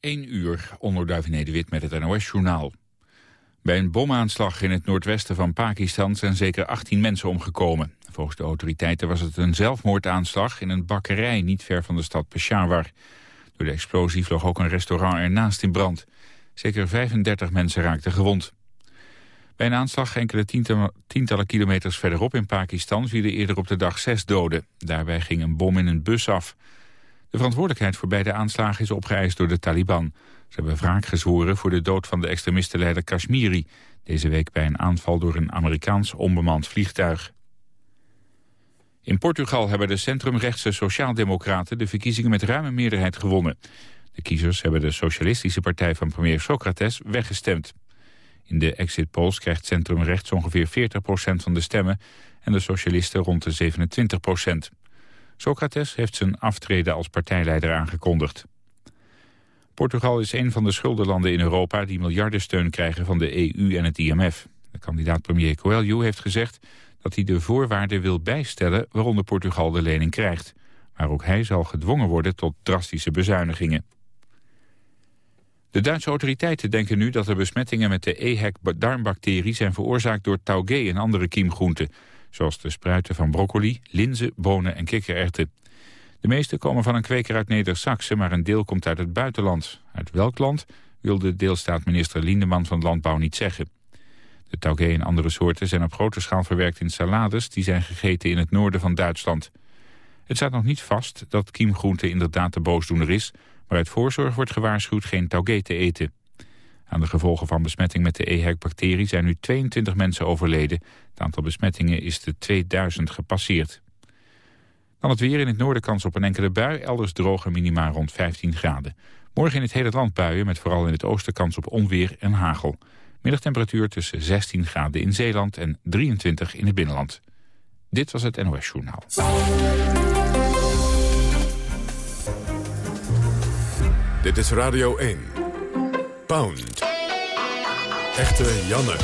1 uur, onderduif Nederwit met het NOS-journaal. Bij een bomaanslag in het noordwesten van Pakistan zijn zeker 18 mensen omgekomen. Volgens de autoriteiten was het een zelfmoordaanslag in een bakkerij niet ver van de stad Peshawar. Door de explosie vloog ook een restaurant ernaast in brand. Zeker 35 mensen raakten gewond. Bij een aanslag enkele tientallen kilometers verderop in Pakistan vielen eerder op de dag zes doden. Daarbij ging een bom in een bus af. De verantwoordelijkheid voor beide aanslagen is opgeëist door de Taliban. Ze hebben wraak gezworen voor de dood van de extremistenleider Kashmiri... deze week bij een aanval door een Amerikaans onbemand vliegtuig. In Portugal hebben de centrumrechtse sociaaldemocraten... de verkiezingen met ruime meerderheid gewonnen. De kiezers hebben de socialistische partij van premier Socrates weggestemd. In de exit polls krijgt centrumrechts ongeveer 40% van de stemmen... en de socialisten rond de 27 Socrates heeft zijn aftreden als partijleider aangekondigd. Portugal is een van de schuldenlanden in Europa die miljardensteun krijgen van de EU en het IMF. De kandidaat-premier Coelho heeft gezegd dat hij de voorwaarden wil bijstellen waaronder Portugal de lening krijgt. Maar ook hij zal gedwongen worden tot drastische bezuinigingen. De Duitse autoriteiten denken nu dat de besmettingen met de EHEC-darmbacterie zijn veroorzaakt door taugé en andere kiemgroenten zoals de spruiten van broccoli, linzen, bonen en kikkererwten. De meeste komen van een kweker uit Neder-Saxe, maar een deel komt uit het buitenland. Uit welk land wil de deelstaatminister Lindeman van Landbouw niet zeggen. De taugé en andere soorten zijn op grote schaal verwerkt in salades... die zijn gegeten in het noorden van Duitsland. Het staat nog niet vast dat kiemgroente inderdaad de boosdoener is... maar uit voorzorg wordt gewaarschuwd geen taugé te eten. Aan de gevolgen van besmetting met de EHEC-bacterie zijn nu 22 mensen overleden. Het aantal besmettingen is de 2000 gepasseerd. Dan het weer in het noorden kans op een enkele bui, elders droge minima rond 15 graden. Morgen in het hele land buien, met vooral in het oosten kans op onweer en hagel. Middagtemperatuur tussen 16 graden in Zeeland en 23 in het binnenland. Dit was het NOS Journaal. Dit is Radio 1. Pound. Echte Janne.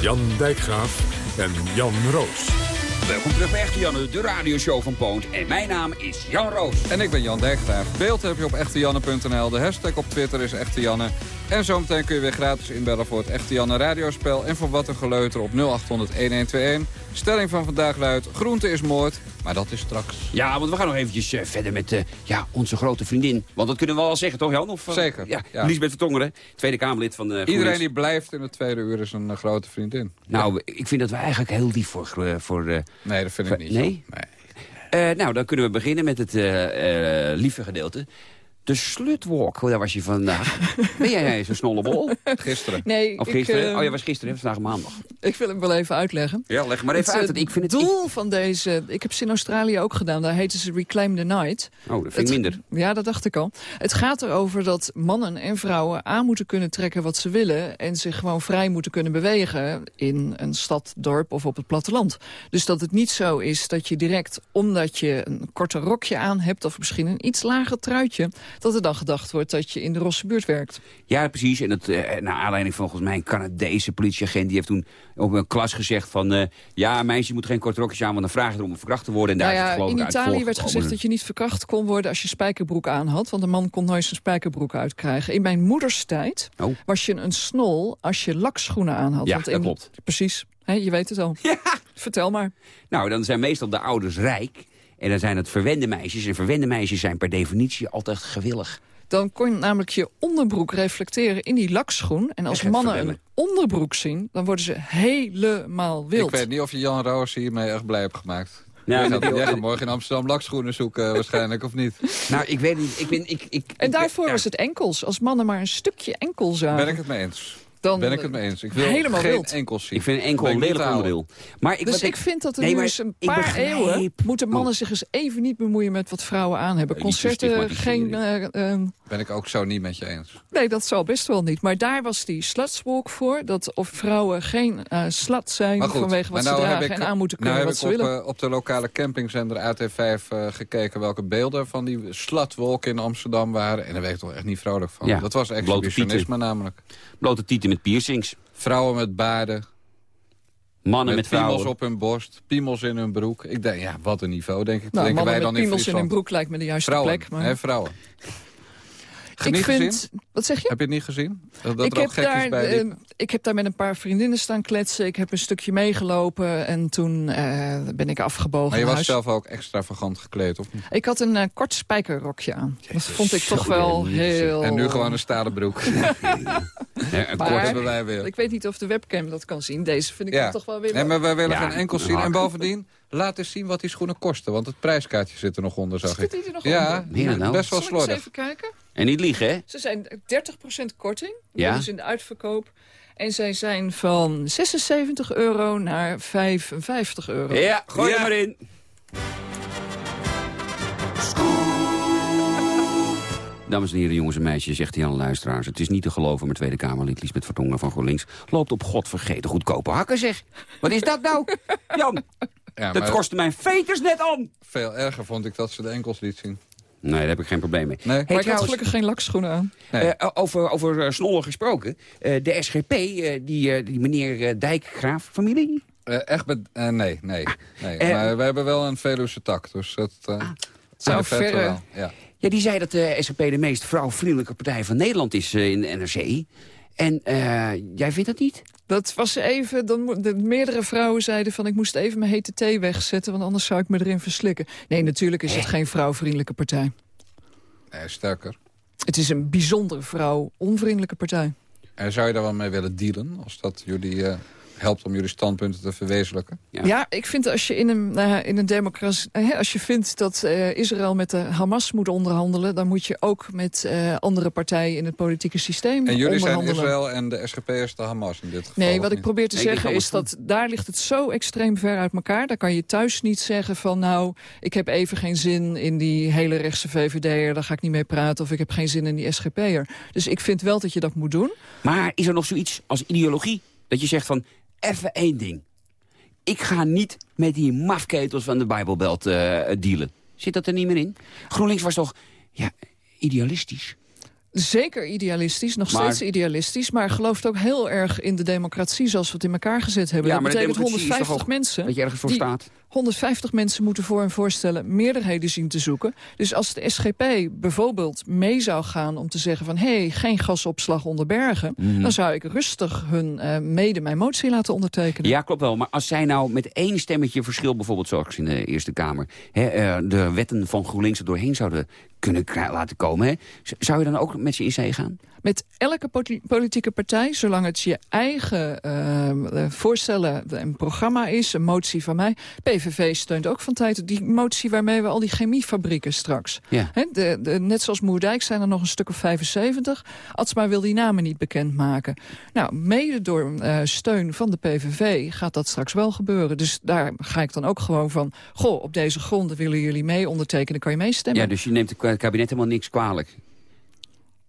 Jan Dijkgraaf en Jan Roos. Welkom terug bij Echte Janne, de radioshow van Poont. En mijn naam is Jan Roos. En ik ben Jan Dijkgraaf. Beeld heb je op echtejanne.nl. De hashtag op Twitter is Echte Janne. En zometeen kun je weer gratis inbellen voor het Echte Janne radiospel... en voor wat een geleuter op 0800-1121. Stelling van vandaag luidt, groente is moord, maar dat is straks. Ja, want we gaan nog eventjes uh, verder met uh, ja, onze grote vriendin. Want dat kunnen we wel zeggen, toch Jan? Of, uh, Zeker. Ja, ja. Lisbeth Vertongeren, Tweede Kamerlid van de Iedereen die blijft in het tweede uur is een grote vriendin. Nou, ja. ik vind dat we eigenlijk heel lief voor... voor nee, dat vind ik niet Nee? nee. nou, dan kunnen we beginnen met het lieve gedeelte. De slutwalk, daar was je vandaag. ben jij zo'n snollebol? Gisteren. Nee, of gisteren? Ik, uh, oh, je was gisteren, vandaag maandag. Ik wil hem wel even uitleggen. Ja, leg maar even het, uit. Ik vind het doel van deze... Ik heb ze in Australië ook gedaan. Daar heten ze Reclaim the Night. Oh, dat vind ik minder. Ja, dat dacht ik al. Het gaat erover dat mannen en vrouwen aan moeten kunnen trekken wat ze willen... en zich gewoon vrij moeten kunnen bewegen in een stad, dorp of op het platteland. Dus dat het niet zo is dat je direct, omdat je een korter rokje aan hebt... of misschien een iets lager truitje dat er dan gedacht wordt dat je in de Rosse buurt werkt. Ja, precies. En dat, uh, naar aanleiding van volgens mij een Canadese politieagent... die heeft toen op een klas gezegd van... Uh, ja, meisje moet geen kort rokjes aan, want dan vraag je erom verkracht te worden. En daar nou ja, is het in Italië werd gezegd dat je niet verkracht kon worden als je spijkerbroek aan had. Want een man kon nooit zijn spijkerbroek uitkrijgen. In mijn moeders tijd oh. was je een snol als je lakschoenen aan had. Ja, want dat in, klopt. Precies. He, je weet het al. Ja. Vertel maar. Nou, dan zijn meestal de ouders rijk... En dan zijn het verwende meisjes. En verwende meisjes zijn per definitie altijd gewillig. Dan kon je namelijk je onderbroek reflecteren in die lakschoen. En als mannen een onderbroek zien, dan worden ze helemaal wild. Ik weet niet of je Jan Roos hiermee echt blij hebt gemaakt. Ja, jij, gaat, jij gaat morgen in Amsterdam lakschoenen zoeken waarschijnlijk, of niet? Nou, ik weet niet. Ik ben, ik, ik, en daarvoor was het enkels. Als mannen maar een stukje enkel zagen. Ben ik het mee eens. Dan ben ik het mee eens. Ik wil helemaal geen wild. enkels zien. Ik vind enkel een lelijk onderdeel. Maar ik, dus ik vind dat er nee, nu eens een paar begrijp- eeuwen... moeten mannen zich eens even niet bemoeien met wat vrouwen aan hebben. Concerten, geen... eh, eh, Ben ik ook zo niet met je eens. nee, dat zal best wel niet. Maar daar was die slutswalk voor. Dat of vrouwen geen eh slut zijn goed, vanwege wat ze nou dragen ik, en aan moeten nou kunnen heb wat ik ze op, willen. eh, op de lokale campingzender AT5 eh, gekeken welke beelden van die slutwolk in Amsterdam waren. En daar werd ik toch echt niet vrolijk van. Ja, Dat was exhibitionisme namelijk. Blote tieten met piercings. Vrouwen met baarden, Mannen met, met, piemels op hun borst, piemels in hun broek. Ik denk, ja, wat een niveau, denk ik. Nou, denken mannen wij met dan in piemels in hun Friesland. broek lijkt me de juiste Vrouwen, plek. Maar... hè, vrouwen. Niet vind, gezien? Wat zeg je? Heb je het niet gezien? Dat, dat ik, er heb daar, bij eh, ik heb daar met een paar vriendinnen staan kletsen. Ik heb een stukje meegelopen en toen eh, ben ik afgebogen Maar je was huis. zelf ook extravagant gekleed, of niet? Ik had een eh, kort spijkerrokje aan. Dat vond ik toch wel heel... En nu gewoon een stalen broek. Ja, een Maar- kort- hebben wij weer. Ik weet niet of de webcam dat kan zien. Deze vind ik Ja. toch wel weer... Nee, maar wij willen Ja, geen enkel zien. En bovendien, laat eens zien wat die schoenen kosten. Want het prijskaartje zit er nog onder, zag Zit ik. die er nog Ja, onder? Nou? best wel Zal ik eens slordig. even kijken? En niet liegen, hè? Ze zijn 30% korting. Ja. Dat is in de uitverkoop. En zij zijn van 76 euro naar 55 euro. Ja, gooi Ja. er maar in. Dames en heren, jongens en meisjes, zegt hij aan de luisteraars. Het is niet te geloven, maar Tweede Kamerlid Liesbeth Vertongen van GroenLinks... loopt op godvergeten goedkope hakken, zeg. Wat is dat nou? Jan, Ja, dat kostte mijn veters net aan. veel erger vond ik dat ze de enkels liet zien. Nee, daar heb ik geen probleem mee. Nee? Maar ik had trouwens- gelukkig geen lakschoenen aan. Nee. Eh, over over eh, snollen gesproken. Eh, de SGP, eh, die, eh, die meneer eh, Dijkgraaf-familie... Eh, echt met... eh, nee, nee. nee. Eh, maar we hebben wel een Veluwse tak, dus dat... eh Zou wel, Ja. Ja, die zei dat de SGP de meest vrouwvriendelijke partij van Nederland is eh, in de NRC. En eh, jij vindt dat niet? Dat was even, dan, de, meerdere vrouwen zeiden van ik moest even mijn hete thee wegzetten, want anders zou ik me erin verslikken. Nee, natuurlijk is het geen vrouwvriendelijke partij. Nee, sterker. Het is een bijzonder vrouw-onvriendelijke partij. En zou je daar wel mee willen dealen? Als dat jullie eh, helpt om jullie standpunten te verwezenlijken? Ja. Ja, ik vind als je in een, eh, in een democratie, eh, als je vindt dat eh, Israël met de Hamas moet onderhandelen, dan moet je ook met eh, andere partijen in het politieke systeem En jullie zijn. Israël en de SGP'ers de Hamas in dit geval? Nee, wat ik probeer te Nee, zeggen is dat daar ligt het zo extreem ver uit elkaar. Daar kan je thuis niet zeggen van nou, ik heb even geen zin in die hele rechtse VVD'er, daar ga ik niet mee praten. Of ik heb geen zin in die SGP'er. Dus ik vind wel dat je dat moet doen. Maar is er nog zoiets als ideologie? Dat je zegt van, even één ding. Ik ga niet met die mafketels van de Bijbelbelt eh, dealen. Zit dat er niet meer in? GroenLinks was toch ja, idealistisch? Zeker idealistisch, nog Maar- steeds idealistisch. Maar gelooft ook heel erg in de democratie zoals we het in elkaar gezet hebben. Ja, dat betekent democratie is toch 150 ook mensen. Dat je ergens voor die- staat? 150 mensen moeten voor en voorstellen meerderheden zien te zoeken. Dus als de SGP bijvoorbeeld mee zou gaan om te zeggen van... hé, hey, geen gasopslag onder bergen... Mhm. dan zou ik rustig hun eh, mede mijn motie laten ondertekenen. Ja, klopt wel. Maar als zij nou met één stemmetje verschil... bijvoorbeeld zoals in de Eerste Kamer... Hè, eh, de wetten van GroenLinks er doorheen zouden kunnen laten komen... Hè, zou je dan ook met ze in zee gaan? Met elke politieke partij, zolang het je eigen eh, eh, voorstellen en programma is... een motie van mij. PVV steunt ook van tijd die motie waarmee we al die chemiefabrieken straks... Ja. Hè, de, de, net zoals Moerdijk zijn er nog een stuk of 75. Atsma wil die namen niet bekendmaken. Nou, mede door eh, steun van de PVV gaat dat straks wel gebeuren. Dus daar ga ik dan ook gewoon van... goh, op deze gronden willen jullie mee ondertekenen, kan je meestemmen. Ja, dus je neemt het kabinet helemaal niks kwalijk.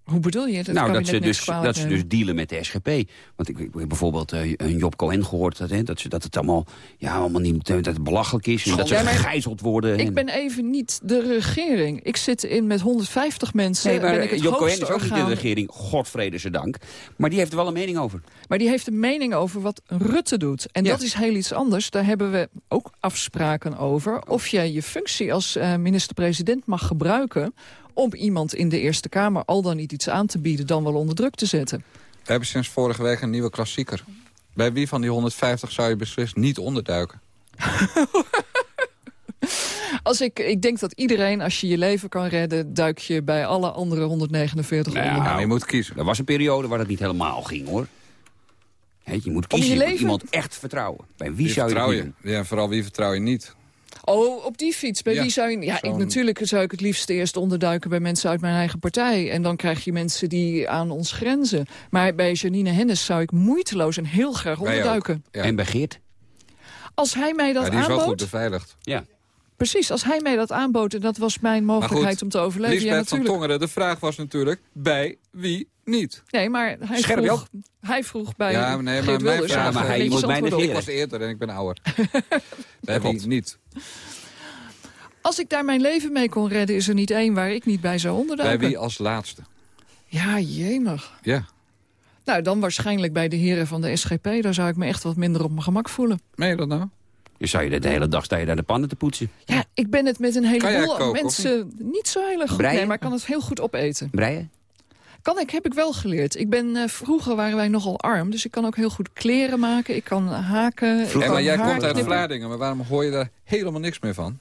Hoe bedoel je? Dat nou, dat kabinet ze, dus, dat ze dus dealen met de SGP. Want ik, ik heb bijvoorbeeld eh, een Job Cohen gehoord... Dat, hè, dat, ze, dat het allemaal, ja, allemaal niet, dat het belachelijk is... en dat ze gegijzeld worden. Ik en- ben even niet de regering. Ik zit in met 150 mensen. Nee, maar ben ik het Job Cohen is ook niet de regering, godvrede ze dank. Maar die heeft er wel een mening over. Maar die heeft een mening over wat Rutte doet. En Ja. dat is heel iets anders. Daar hebben we ook afspraken over. Of jij je functie als eh, minister-president mag gebruiken... om iemand in de Eerste Kamer al dan niet iets aan te bieden... dan wel onder druk te zetten. We hebben sinds vorige week een nieuwe klassieker. Bij wie van die 150 zou je beslist niet onderduiken? Als ik, ik denk dat iedereen, als je je leven kan redden... duik je bij alle andere 149 Nou, onder. Nou, je moet kiezen. Er was een periode waar dat niet helemaal ging, hoor. Hè, je moet je kiezen, je moet leven? iemand echt vertrouwen. Bij wie, Wie zou je vertrouw je? Ja, vooral wie vertrouw je niet? Oh, op die fiets. Bij Ja, wie zou je... Ja, ik, natuurlijk zou ik het liefst eerst onderduiken bij mensen uit mijn eigen partij. En dan krijg je mensen die aan ons grenzen. Maar bij Janine Hennis zou ik moeiteloos en heel graag onderduiken. Ja. En bij Geert? Als hij mij dat Ja, die is wel goed aanbood... beveiligd. Ja. Precies, als hij mij dat aanbood... en dat was mijn mogelijkheid om te overleven. Ja, Lisbeth van natuurlijk. Tongeren, de vraag was natuurlijk... bij wie niet? Nee, maar hij Scherp je vroeg, hij vroeg bij Ja, nee, maar Geert mijn Wilders. vraag- daar maar hij moet mij. Ik was eerder en ik ben ouder. bij wie niet? Als ik daar mijn leven mee kon redden... is er niet één waar ik niet bij zou Bij onderduiken. wie als laatste? Ja, jemig. Ja. Nou, dan waarschijnlijk bij de heren van de SGP. Daar zou ik me echt wat minder op mijn gemak voelen. Meen je dat nou? Je zou je de hele dag sta je daar de pannen te poetsen. Ja, ik ben het met een heleboel koken, mensen niet zo heel erg goed. Breien? Nee, maar ik kan het heel goed opeten. Breien? Kan ik, heb ik wel geleerd. Ik ben, eh, vroeger waren wij nogal arm, dus ik kan ook heel goed kleren maken. Ik kan haken. ik kan maar jij komt uit. Vlaardingen, maar waarom hoor je daar helemaal niks meer van?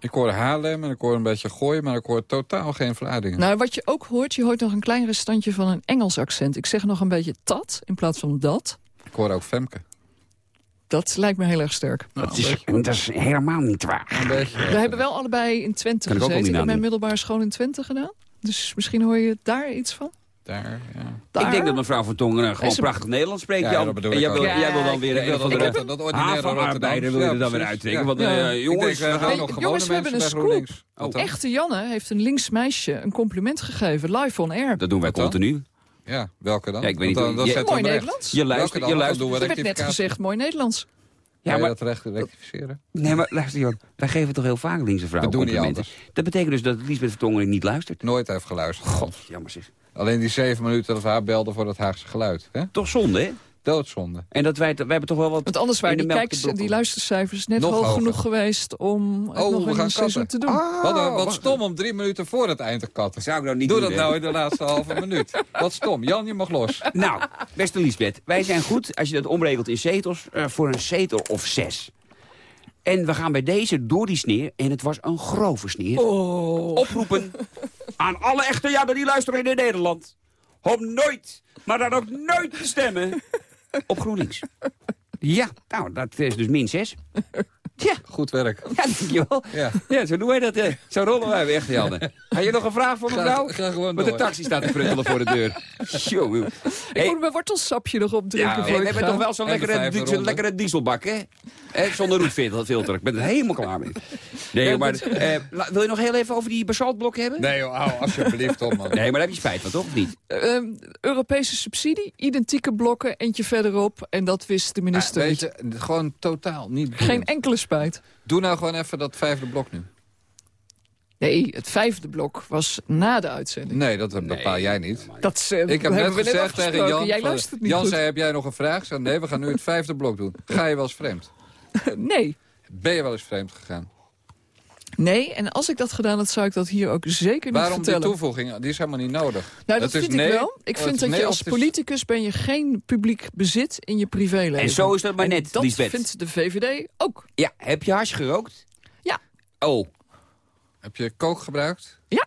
Ik hoor Haarlem en ik hoor een beetje gooien, maar ik hoor totaal geen Vlaardingen. Nou, wat je ook hoort, je hoort nog een klein restantje van een Engels accent. Ik zeg nog een beetje dat in plaats van dat. Ik hoor ook Femke. Dat lijkt me heel erg sterk. Nou, Dat een is, dat is helemaal niet waar. een beetje. We hebben wel allebei in Twente ik gezeten. Ik heb mijn middelbare school in Twente gedaan. Dus misschien hoor je daar iets van. Daar, ja. Daar. Ik denk dat mevrouw van Tongeren gewoon prachtig Nederlands spreekt, Ja, Jan. dat bedoel en ik jij wil, jij wil dan weer een van de dat- dat havenarbeider wil je er dan weer uittrekken. Want, eh, jongens, denk, we gaan nog jongens, we hebben mensen een scoop. Dan? Echte Janne heeft een links meisje een compliment gegeven, live on air. Dat doen wij continu. Ja, welke dan? Ja, ik weet niet Want dan, Mooi. Nederlands. Je luistert, je luistert. Er werd net gezegd, mooi Nederlands. Ja, maar dat recht rectificeren. nee, maar luister Jan, wij geven toch heel vaak linkse vrouwen niet complimenten. Dat betekent dus dat Lisbeth van Tongeren niet luistert. Nooit heeft geluisterd. God, jammer zeg. Alleen die zeven minuten dat we haar belden voor dat Haagse geluid. Hè? Toch zonde, hè? Doodzonde. En dat wij, wij hebben toch wel wat... Want anders waren die, kijks, die luistercijfers net Nog hoog hoger. genoeg geweest om het Oh, nog we in gaan een seizoen te doen. Wat, een- wat wacht. stom om drie minuten voor het eind te katten. Zou ik nou niet Doe doen, dat nou in de laatste halve minuut. Wat stom. Jan, je mag los. Nou, beste Liesbeth, wij zijn goed, als je dat omrekelt in zetels, eh, voor een zetel of zes. En we gaan bij deze door die sneer, en het was een grove sneer, Oh. oproepen aan alle echte ja die luisteren in Nederland. Om nooit, maar dan ook nooit te stemmen op GroenLinks. Ja, nou, dat is dus min zes. Ja, Goed werk. ja dankjewel. Ja. Ja, zo doen wij dat. eh. Zo rollen wij weg, Janne. Had je nog een vraag voor mevrouw? Ga, ga gewoon Want de taxi staat te fruttelen voor de deur. Jongen. Ik Hey, moet mijn wortelsapje nog opdrinken ja, voor we hebben toch wel zo'n lekkere, lekkere dieselbak, hè? Hè, Zonder roetfilter. Ik ben er helemaal klaar mee. Nee, maar eh, wil je nog heel even over die basaltblokken hebben? Nee joh, hou alsjeblieft op man. Nee, maar daar heb je spijt van, toch? Of niet? Ehm, Europese subsidie, identieke blokken, eentje verderop. En dat wist de minister Weet niet. je, gewoon totaal niet Geen enkele spijt. Doe nou gewoon even dat vijfde blok nu. Nee, het vijfde blok was na de uitzending. Nee, dat bepaal jij niet. Dat eh, Ik heb net gezegd tegen. Jan... Jij van- luistert niet Jan goed. zei, heb jij nog een vraag? Zei, nee, we gaan nu het vijfde blok doen. Ga je wel eens vreemd? Nee. Ben je wel eens vreemd gegaan? Nee, en als ik dat gedaan had, zou ik dat hier ook zeker niet Waarom die vertellen. toevoeging? Die is helemaal niet nodig. nou, dat is vind nee, ik wel. Ik vind dat nee je als politicus ben je geen publiek bezit in je privéleven. En zo is dat maar En net, dat Liesbeth. vindt de VVD ook. Ja, heb je hash gerookt? Ja. Oh, Heb je kook gebruikt? Ja.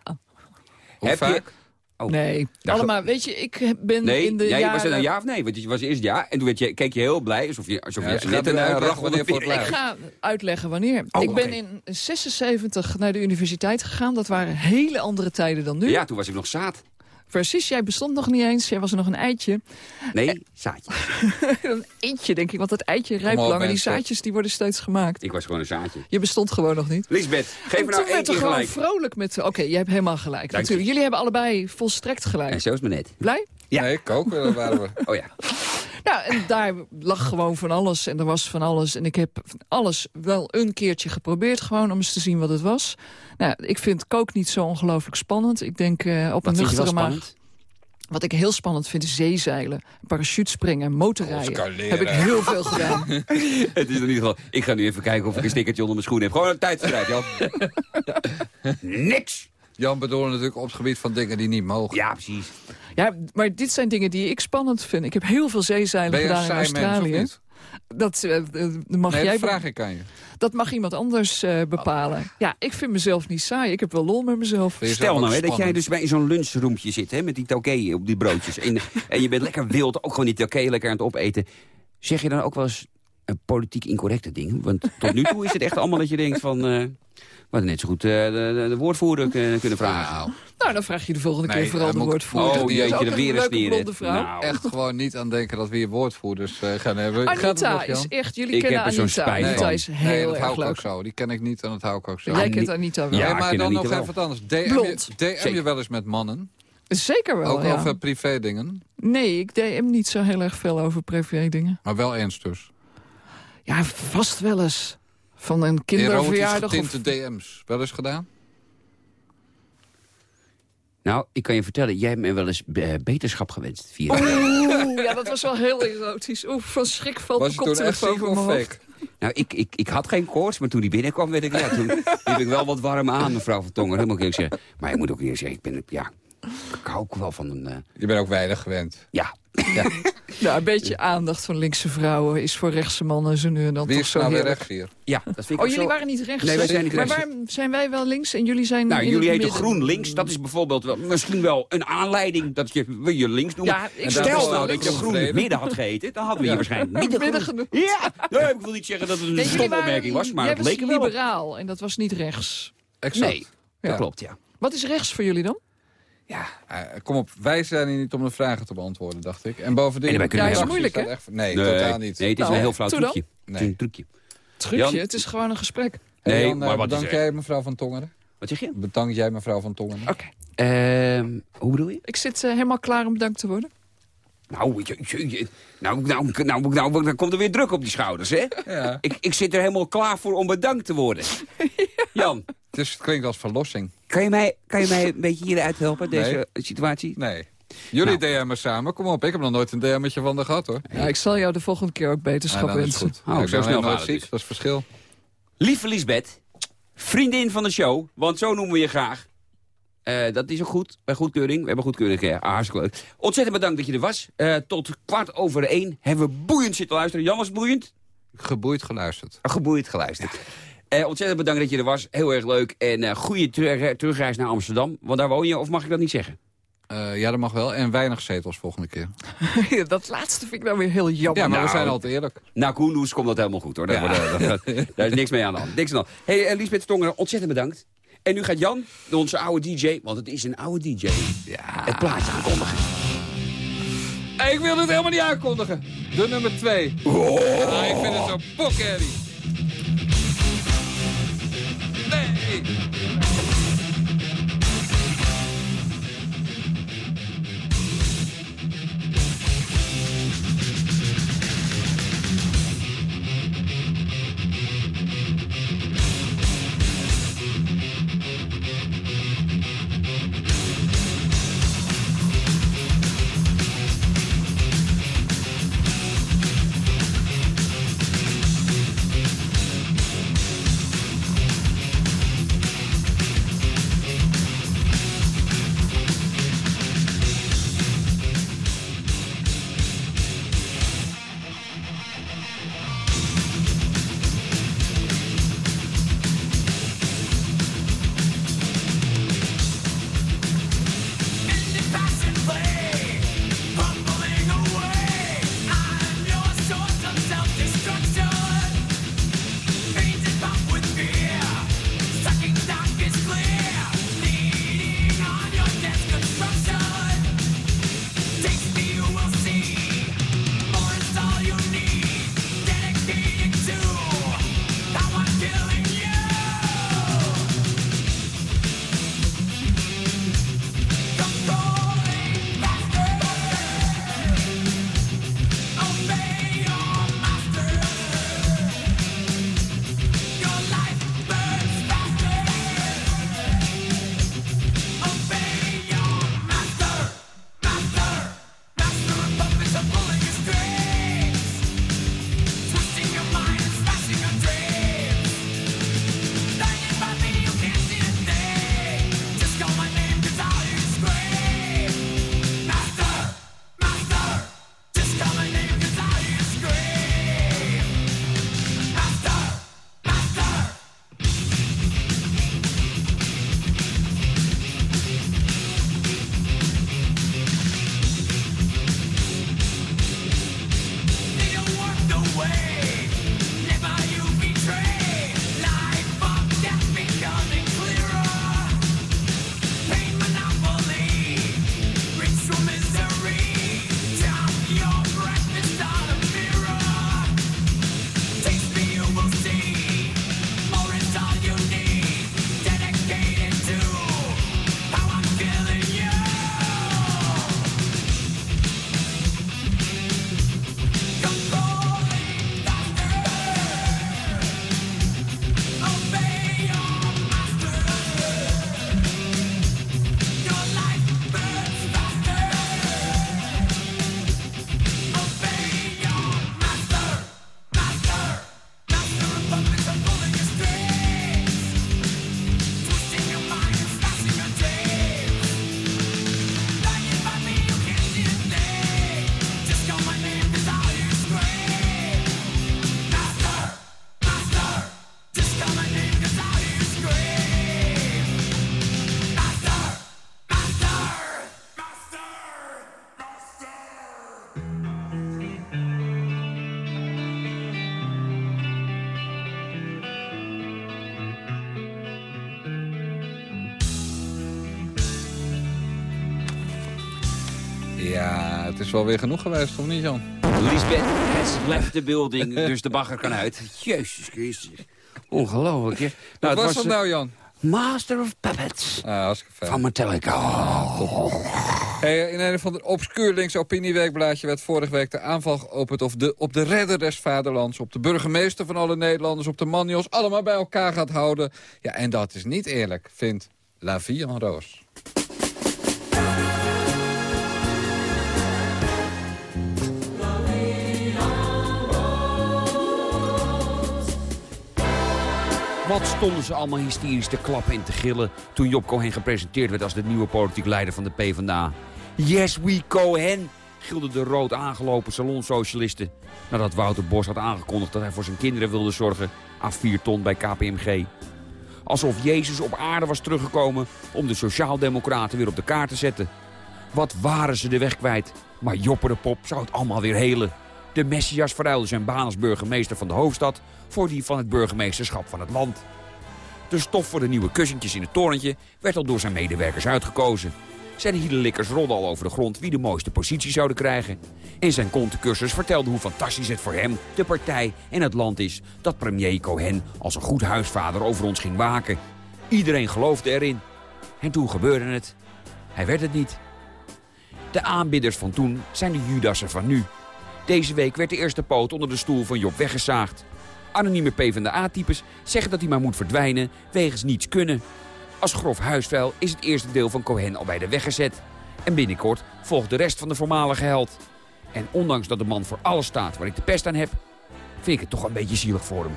Hoe Heb je- vaak? Oh. Nee, Daar allemaal. Weet je, ik ben nee. in de jij jaren... was het een ja of nee? Want je was eerst ja. En toen werd je, keek je heel blij. Alsof je, alsof Ja, je uitleggen voor Ik ga uitleggen wanneer. Oh, ik ben in 76 naar de universiteit gegaan. Dat waren hele andere tijden dan nu. Ja, toen was ik nog zaad. Precies, jij bestond nog niet eens. Jij was er nog een eitje. Nee, zaadje. een eentje, denk ik. Want dat eitje rijpt langer. Die mensen. zaadjes die worden steeds gemaakt. Ik was gewoon een zaadje. Je bestond gewoon nog niet. Lisbeth, geef en me toen nou één werd er keer gewoon gelijk. vrolijk met... Oké, jij hebt helemaal gelijk. Dank je. Natuurlijk. Jullie hebben allebei volstrekt gelijk. En zo is maar net. Blij? Ja. Nee, koken daar waren we. Oh ja. Nou, en daar lag gewoon van alles en er was van alles. En ik heb alles wel een keertje geprobeerd, gewoon om eens te zien wat het was. Nou, ik vind kook niet zo ongelooflijk spannend. Ik denk eh, op Wat een nuchtere maag. spannend? Wat ik heel spannend vind is zeezeilen, parachutespringen, motorrijden. Escaleren. Heb ik heel veel gedaan. Het is in ieder geval... Ik ga nu even kijken of ik een stickertje onder mijn schoen heb. Gewoon een tijdstrijd, Jan. Niks! Jan bedoelde natuurlijk op het gebied van dingen die niet mogen. Ja, precies. Ja, maar dit zijn dingen die ik spannend vind. Ik heb heel veel zeezeilen Ben je een gedaan in saai mens of Australië. niet? Dat, eh, mag Nee, jij dat vraag ik aan je. dat mag iemand anders eh, bepalen. Ja, ik vind mezelf niet saai. Ik heb wel lol met mezelf. Stel nou hè, dat jij dus bij zo'n lunchroomtje zit hè, met die tauke op die broodjes. En, en je bent lekker wild, ook gewoon die tauke lekker aan het opeten. Zeg je dan ook wel eens een politiek incorrecte dingen? Want tot nu toe is het echt allemaal dat je denkt van... eh we hadden net zo goed eh, de, de, de woordvoerder kunnen, kunnen vragen. Nou, Nou, dan vraag je de volgende Nee, keer vooral de woordvoerder. Oh jeetje, de een weer. Nou, echt gewoon niet aan denken dat we hier woordvoerders eh, gaan hebben. Anita is echt... Jullie Ik kennen heb er zo'n Anita. spijt Anita is nee, heel dat hou ik ook zo. Die ken ik niet en dat hou ik ook zo. Jij kent Anita wel. Ja, Nee, maar dan Anita nog wel. even wat anders. DM, je. DM je wel eens met mannen? Zeker wel, ook ja. over privé dingen? Nee, ik DM niet zo heel erg veel over privé dingen. Maar wel eens dus. Ja, vast wel eens. Van een Erotisch kinderverjaardag of... getinte DM's. Wel eens gedaan? Nou, ik kan je vertellen, jij hebt me wel eens eh, beterschap gewenst. Via Oeh, ja, dat was wel heel erotisch. Oeh, van schrik valt Was echt koptelefoon over of mijn hoofd. Nou, ik, ik, ik had geen koorts, maar toen die binnenkwam, werd ik, ja, toen liep ik wel wat warm aan, mevrouw van Tongen. Dat moet ik eerlijk zeggen. Maar ik moet ook eerlijk zeggen, ik ben, ja, ik hou ook wel van een... eh, Je bent ook weinig gewend. ja, Nou, een beetje aandacht van linkse vrouwen is voor rechtse mannen zo nu en dan Wie toch is zo nou weer rechts hier? ja, dat vind ik Oh, jullie zo- waren niet rechts? Nee, wij zijn niet Maar rechts. waarom zijn wij wel links en jullie zijn Nou, jullie het heten midden? GroenLinks. Dat is bijvoorbeeld wel, misschien wel een aanleiding dat je, we je links noemen. Ja, ik Stel nou dat je links. groen Tevreden. midden had geheten, dan hadden we hier waarschijnlijk midden, Midden genoemd. Ja, nou, ik wil niet zeggen dat het een Nee, stomme opmerking was, maar het leek er wel liberaal en dat was niet rechts. Exact. Nee, dat Ja. klopt, ja. Wat is rechts voor jullie dan? Ja, eh, kom op. Wij zijn hier niet om de vragen te beantwoorden, dacht ik. En bovendien... En Ja, is moeilijk, hè? Echt, nee, totaal niet. Nee, het is Nou, een heel flauw trucje. Het is Nee. een trucje. Trucje, Jan? het is gewoon een gesprek. Hey, Nee, Jan, maar eh, wat bedank er? jij mevrouw van Tongeren? Wat zeg je? Bedank jij mevrouw van Tongeren? Oké. Ehm, hoe bedoel je? Ik zit eh, helemaal klaar om bedankt te worden. Nou, je, je- je- nou, nou, nou, nou, nou, dan komt er weer druk op die schouders, hè? Ja. Ik, ik zit er helemaal klaar voor om bedankt te worden. Jan, Het, is, het klinkt als verlossing. kan je mij, kan je mij een beetje hieruit helpen, deze situatie? Nee. Jullie Nou. DM'en samen. Kom op, ik heb nog nooit een DM'tje van de gehad, hoor. Ja, ik zal jou de volgende keer ook beterschap Nou, is wensen. goed. Oh, Ja, ik zo ben snel nooit ziek, dus. dat is het verschil. Lieve Lisbeth, vriendin van de show, want zo noemen we je graag. Eh, dat is ook goed, bij goedkeuring. We hebben goedkeuring gekregen. Ah, hartstikke leuk. Ontzettend bedankt dat je er was. Eh, tot kwart over één hebben we boeiend zitten luisteren. Jan was boeiend? Geboeid geluisterd. Geboeid geluisterd. Eh, ontzettend bedankt dat je er was. Heel erg leuk. En eh goede terug- terugreis naar Amsterdam. Want daar woon je, of mag ik dat niet zeggen? Eh, ja, dat mag wel. En weinig zetels volgende keer. dat laatste vind ik nou weer heel jammer. Ja, maar we nou. zijn altijd eerlijk. Na Koendoes komt dat helemaal goed hoor. Daar, Ja. wordt- daar- daar- daar is niks mee aan de hand. Niks aan de hand. Hey, eh, Lisbeth Stongeren, ontzettend bedankt. En nu gaat Jan, onze oude DJ, want het is een oude DJ, Ja. het plaatje aankondigen. Ik wil het helemaal niet aankondigen. De nummer twee. Ah, ik vind het zo pokherrie. Nee. Wel weer genoeg geweest, of niet, Jan? Lisbeth has left the building, dus de bagger kan uit. Jezus Christus. Ongelooflijk, hè? Wat Nou, was het dat was nou, Jan? Master of Puppets Ah, hartstikke fijn. van Metallica. Oh. Hey, in een van de obscuur links opinieweekblaadje werd vorige week de aanval geopend op de, op de redder des vaderlands, op de burgemeester van alle Nederlanders, op de man die ons allemaal bij elkaar gaat houden. Ja, en dat is niet eerlijk, vindt La Vie en Roos. Wat stonden ze allemaal hysterisch te klappen en te gillen... toen Job Cohen gepresenteerd werd als de nieuwe politiek leider van de PvdA. Yes, we Cohen, gilden de rood aangelopen salonsocialisten... nadat Wouter Bos had aangekondigd dat hij voor zijn kinderen wilde zorgen... aan 4 ton bij KPMG. Alsof Jezus op aarde was teruggekomen om de sociaaldemocraten weer op de kaart te zetten. Wat waren ze de weg kwijt. Maar Joppe de Pop zou het allemaal weer helen. De Messias verruilde zijn baan als burgemeester van de hoofdstad... voor die van het burgemeesterschap van het land. De stof voor de nieuwe kussentjes in het torentje werd al door zijn medewerkers uitgekozen. Zijn hielenlikkers rolden al over de grond wie de mooiste positie zouden krijgen. En zijn contencursus vertelde hoe fantastisch het voor hem, de partij en het land is... dat premier Cohen als een goed huisvader over ons ging waken. Iedereen geloofde erin. En toen gebeurde het. Hij werd het niet. De aanbidders van toen zijn de Judassen van nu. Deze week werd de eerste poot onder de stoel van Job weggezaagd. Anonieme PvdA-types zeggen dat hij maar moet verdwijnen wegens niets kunnen. Als grof huisvuil is het eerste deel van Cohen al bij de weg gezet. En binnenkort volgt de rest van de voormalige held. En ondanks dat de man voor alles staat waar ik de pest aan heb... vind ik het toch een beetje zielig voor hem.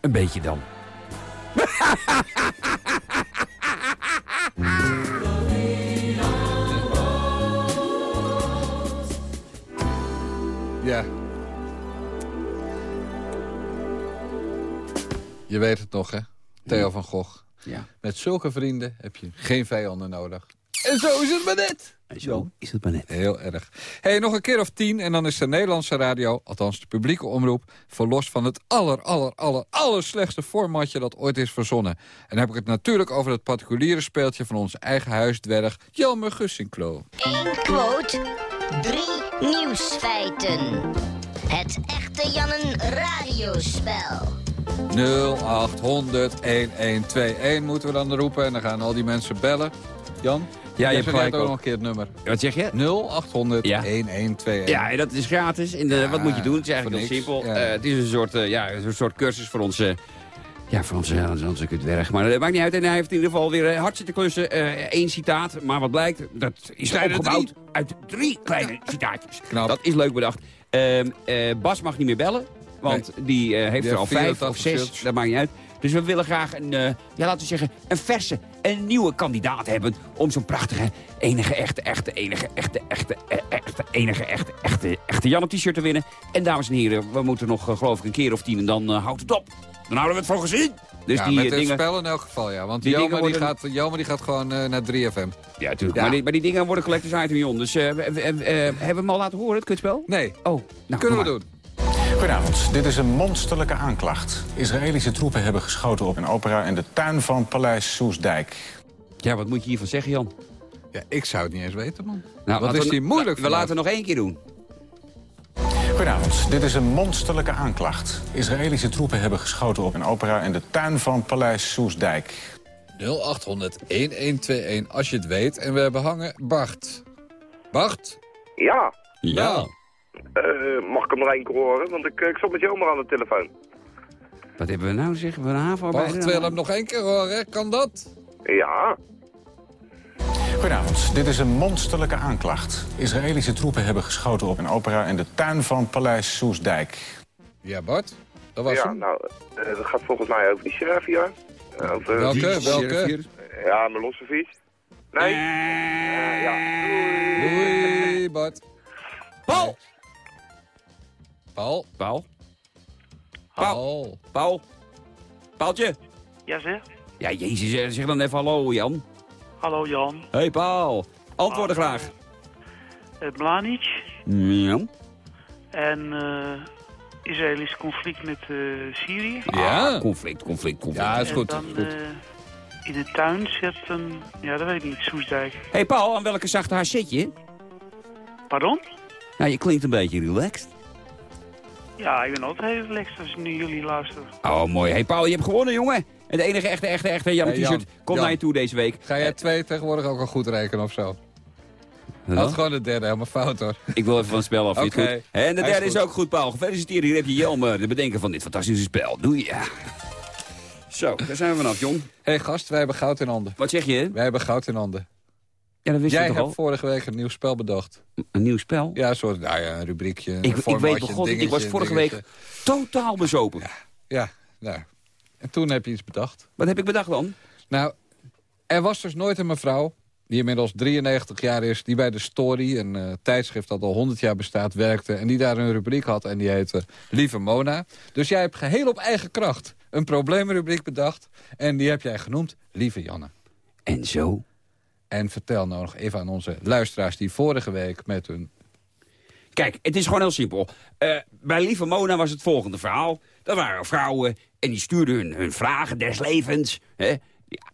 Een beetje dan. Ja. Je weet het nog, hè? Theo van Gogh. Ja. Met zulke vrienden heb je geen vijanden nodig. En zo is het maar net. En zo is het maar net. Heel erg. Hey, nog een keer of tien en dan is de Nederlandse radio, althans de publieke omroep, verlost van het aller, aller, aller, aller slechtste formatje dat ooit is verzonnen. En dan heb ik het natuurlijk over het particuliere speeltje van onze eigen huisdwerg, Jelmer Gussinklo. Eén quote, drie nieuwsfeiten. Het echte Jannen radiospel. 0800 1121 moeten we dan roepen en dan gaan al die mensen bellen. Jan? Ja, je hebt gelijk ook nog een keer het nummer. Wat zeg je? 0800 Ja. 1121. Ja, en dat is gratis. En eh, Ja, wat moet je doen? Het is eigenlijk heel simpel. Ja. Eh, het is een soort, eh, ja, een soort cursus voor onze... Ja, voor onze, onze, onze kutwerg. Maar dat maakt niet uit. En hij heeft in ieder geval weer eh, hard zitten klussen. Eén citaat. Maar wat blijkt, dat is opgebouwd uit drie kleine citaatjes. Knap. Dat is leuk bedacht. Ehm, eh, Bas mag niet meer bellen. Want die eh, heeft Die er al vijf 84 of zes. shirts. Dat maakt niet uit. Dus we willen graag een, eh, ja, laten we zeggen, een verse, een nieuwe kandidaat hebben... om zo'n prachtige, enige, echte, echte, enige, echte, echte, eh, echte, enige, echte, echte, echte Jan t-shirt te winnen. En dames en heren, we moeten nog, eh, geloof ik, een keer of tien en dan houdt het op. Dan houden we het voor gezien. Dus ja, die met het dingen... spel in elk geval, ja. Want die dingen die, gaat, Jelmer die gaat gewoon naar 3FM. Ja, natuurlijk. Ja. Maar, die, maar die dingen worden collectors item, Jon. Dus hebben we hem al laten horen, het kutspel? Nee, Oh, nou, kunnen we maar. doen. Goedenavond. Dit is een monsterlijke aanklacht. Israëlische troepen hebben geschoten op een opera in de tuin van Paleis Soesdijk. Ja, wat moet je hiervan zeggen, Jan? Ja, ik zou het niet eens weten, man. Nou, Wat is die moeilijk We laten het nog één keer doen. Goedenavond. Dit is een monsterlijke aanklacht. Israëlische troepen hebben geschoten op een opera in de tuin van Paleis Soesdijk. 0800 1121 als je het weet. En we hebben hangen Bart. Bart? Ja, Ja. Eh, mag ik hem nog één keer horen? Want ik, eh, ik zat met Jomer aan de telefoon. Wat hebben we nou, zeggen we een haven Bart wil hem nog één keer horen. Kan dat? Ja, Goedenavond. Dit is een monsterlijke aanklacht. Israëlische troepen hebben geschoten op een opera in de tuin van Paleis Soesdijk. Ja, Bart? Dat was ja hem. nou, eh, dat gaat volgens mij over die sheriff hier. Eh, over, Welke? Die Welke? sheriff hier. Ja, mijn losse fiets. Nee? Eh, ja. Doei, Bart. Paul! Paul? Paul? Paul? Paul. Paaltje? Ja zeg. Ja, jezus, eh, zeg dan even hallo, Jan. Hallo Jan. Hey, Paul. Antwoorden graag. Uh, Mlanic Ja. en eh Israëlisch conflict met eh, Syrië. Ja. Ah, conflict, conflict, conflict. Ja, is en goed. dan eh, in de tuin zit een, ja dat weet ik niet, Soesdijk. Hey, Paul, aan welke zachte haar zit je? Pardon? Nou, je klinkt een beetje relaxed. Ja, ik ben altijd heel relaxed als ik nu jullie luister. Oh, mooi. Hey Paul, je hebt gewonnen, jongen. En de enige echte, echte, echte Jan Hey, t-shirt komt naar je toe deze week. Ga jij twee tegenwoordig ook al goed rekenen of zo? Huh? Had gewoon de derde, helemaal fout hoor. Ik wil even van het spel af. Het Oké. goed? En de is derde is, ook goed, Paul. Gefeliciteerd. Hier heb je Jelmer, de bedenker van dit fantastische spel. Doe je. Zo, daar zijn we vanaf, Jon. Hé hey, gast, wij hebben goud in handen. Wat zeg je? Wij hebben goud in handen. Ja, dat wist Jij je toch hebt al? vorige week een nieuw spel bedacht. Een nieuw spel? Ja, een soort nou ja, een rubriekje, een ik, ik formatje, weet begon, een ik was vorige een week totaal bezopen. Ja, nou. En toen heb je iets bedacht. Wat heb ik bedacht dan? Nou, er was dus nooit een mevrouw die inmiddels 93 jaar is... die bij de Story, een eh, tijdschrift dat al 100 jaar bestaat, werkte... en die daar een rubriek had en die heette Lieve Mona. Dus jij hebt geheel op eigen kracht een probleemrubriek bedacht... en die heb jij genoemd Lieve Janne. En zo? En vertel nou nog even aan onze luisteraars... die vorige week met hun... Kijk, het is gewoon heel simpel. Eh, bij Lieve Mona was het volgende verhaal. Dat waren vrouwen en die stuurden hun, hun vragen des levens hè,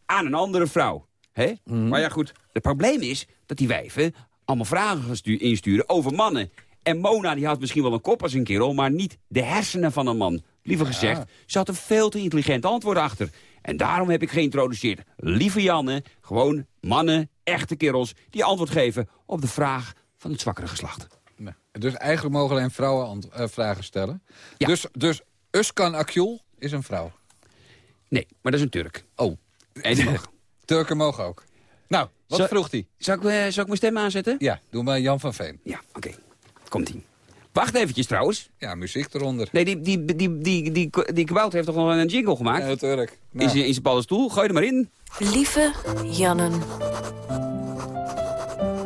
aan een andere vrouw. Hè? Maar ja goed, het probleem is dat die wijven allemaal vragen insturen over mannen. En Mona die had misschien wel een kop als een kerel, maar niet de hersenen van een man. Liever gezegd, ze had een veel te intelligent antwoord achter. En daarom heb ik geïntroduceerd Lieve Janne, gewoon mannen, echte kerels... die antwoord geven op de vraag van het zwakkere geslacht. Nou, dus eigenlijk mogen alleen vrouwen eh, vragen stellen. Ja. Dus, dus Uskan Akjul is een vrouw. Nee, maar dat is een Turk. Oh, En die mag. Turken mogen ook. Nou, wat Zo- vroeg hij? Zal ik, eh, zal ik mijn stem aanzetten? Ja, doe maar Jan van Veen. Ja, oké. Komt-ie. Wacht eventjes trouwens. Ja, muziek eronder. Nee, die, die, die, die, die, die, die kabouter heeft toch nog een jingle gemaakt? Ja, natuurlijk. In Nou, zijn- in zijn paddenstoel. Gooi er maar in. Lieve Jannen.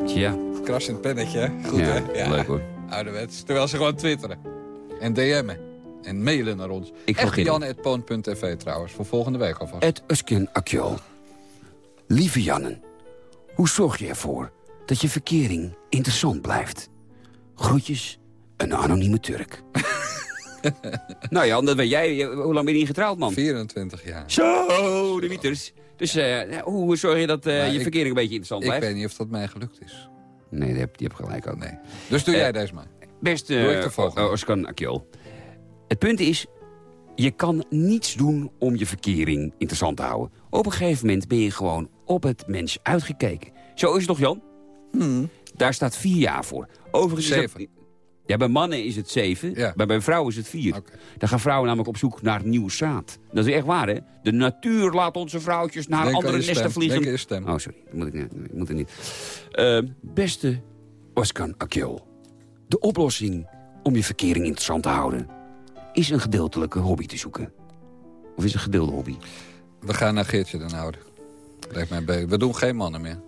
Tja. krassend pennetje, hè? Goed, Ja, hè? leuk, hoor. Ouderwets. Terwijl ze gewoon twitteren. En DM'en. En mailen naar ons. Ik Echt. Jan.poon.tv trouwens, voor volgende week alvast. Het Usken Akjol. Lieve Jannen, hoe zorg je ervoor dat je verkering interessant blijft? Groetjes, een anonieme Turk. nou Jan, dat weet jij. Hoe lang ben je getrouwd, man? 24 jaar. Zo, de wieters. Dus eh, hoe zorg je dat eh, Maar je ik- verkering een beetje interessant Ik blijft? weet niet of dat mij gelukt is. Nee, die heb, die heb gelijk ook. Nee. Dus doe Eh, jij deze maar. Best, Doe ik de volgende. Oscar Akjol. Het punt is, je kan niets doen om je verkering interessant te houden. Op een gegeven moment ben je gewoon op het mens uitgekeken. Zo is het toch, Jan? Daar staat vier jaar voor. Overigens Zeven. Ja, bij mannen is het zeven, Ja. maar bij vrouwen is het vier. Oké. Dan gaan vrouwen namelijk op zoek naar nieuw zaad. Dat is echt waar, hè? De natuur laat onze vrouwtjes naar Denk andere nesten stem. vliegen. Denk stem. Oh, sorry. Dat moet ik, niet- ik moet er niet. Eh, beste Oscar Akil. De oplossing om je verkering interessant te houden... is een gedeeltelijke hobby te zoeken. Of is een gedeelde hobby? We gaan naar Geertje den Oude. Lijkt mij beter. We doen geen mannen meer.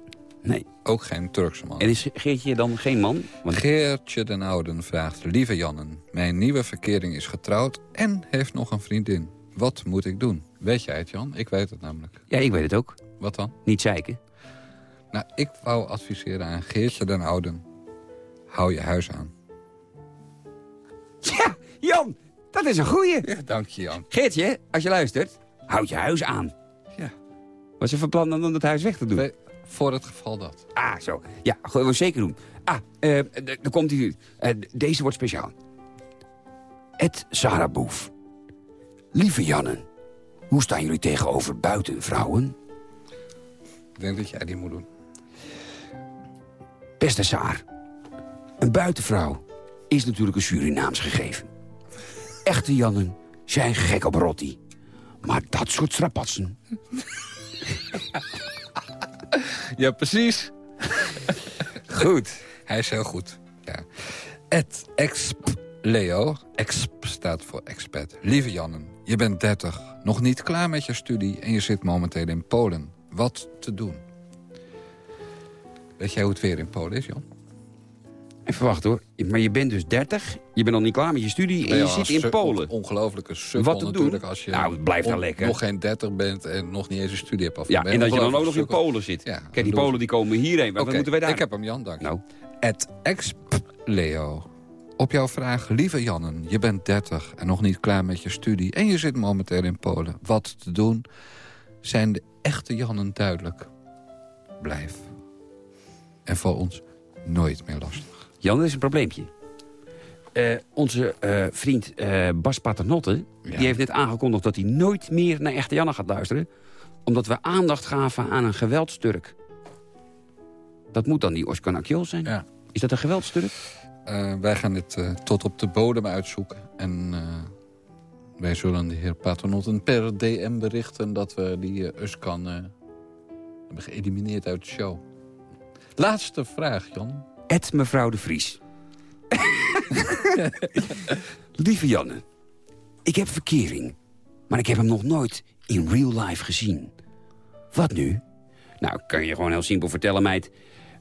Nee. Ook geen Turkse mannen. En is Geertje dan geen man? Want Geertje den Ouden vraagt... Lieve Jannen, mijn nieuwe verkering is getrouwd en heeft nog een vriendin. Wat moet ik doen? Weet jij het, Jan? Ik weet het namelijk. ja, ik weet het ook. Wat dan? Niet zeiken. Nou, ik wou adviseren aan Geertje den Ouden. Hou je huis aan. Ja, Jan, dat is een goeie. Ja, dank je, Jan. Geertje, als je luistert, houd je huis aan. Ja. Was je van plan om het huis weg te doen? We- voor het geval dat. Ah, zo. Ja, gaan we zeker doen. Ah, eh, d- dan komt hij. eh, deze wordt speciaal. Ed Sarah Boef. Lieve Jannen, hoe staan jullie tegenover buitenvrouwen? Ik denk dat jij die moet doen. Beste Saar, een buitenvrouw is natuurlijk een Surinaams gegeven. Echte Jannen zijn gek op rotti. Maar dat soort strapatsen, Ja, precies. goed. Hij is heel goed. Ja. Ed exp Leo. Exp staat voor expert. Lieve Jannen, je bent 30, nog niet klaar met je studie... en je zit momenteel in Polen. Wat te doen? Weet jij hoe het weer in Polen is, Jan? Even wachten hoor. Maar je bent dus 30, je bent nog niet klaar met je studie... en je zit in Polen. Ongelofelijke sukkel Wat te doen? natuurlijk. Als je Nou, het blijft daar lekker. nog geen 30 bent en nog niet eens een studie hebt af. Ja, en dat je dan ook nog in Polen. Zit. Ja, Kijk, die Polen die komen hierheen. Maar Oké, wat moeten wij daar? ik heb hem, Jan, dank. Nou, Het exp Leo. Op jouw vraag, lieve Jannen, je bent 30 en nog niet klaar met je studie... en je zit momenteel in Polen. Wat te doen? Zijn de echte Jannen duidelijk? Blijf. En voor ons nooit meer lastig. Jan, er is een probleempje. Eh, onze eh, vriend eh, Bas Paternotte... die heeft net aangekondigd dat hij nooit meer naar Echte Janne gaat luisteren... omdat we aandacht gaven aan een geweldsturk. Dat moet dan die Oscar Nakiol zijn? Ja. Is dat een geweldsturk? Wij gaan dit tot op de bodem uitzoeken. En wij zullen de heer Paternotten per DM berichten... dat we die Uskan eh, hebben geëlimineerd uit de show. Laatste vraag, Jan. Ed mevrouw de Vries. Lieve Janne, ik heb verkering, maar ik heb hem nog nooit in real life gezien. Wat nu? Nou, kan je gewoon heel simpel vertellen, meid.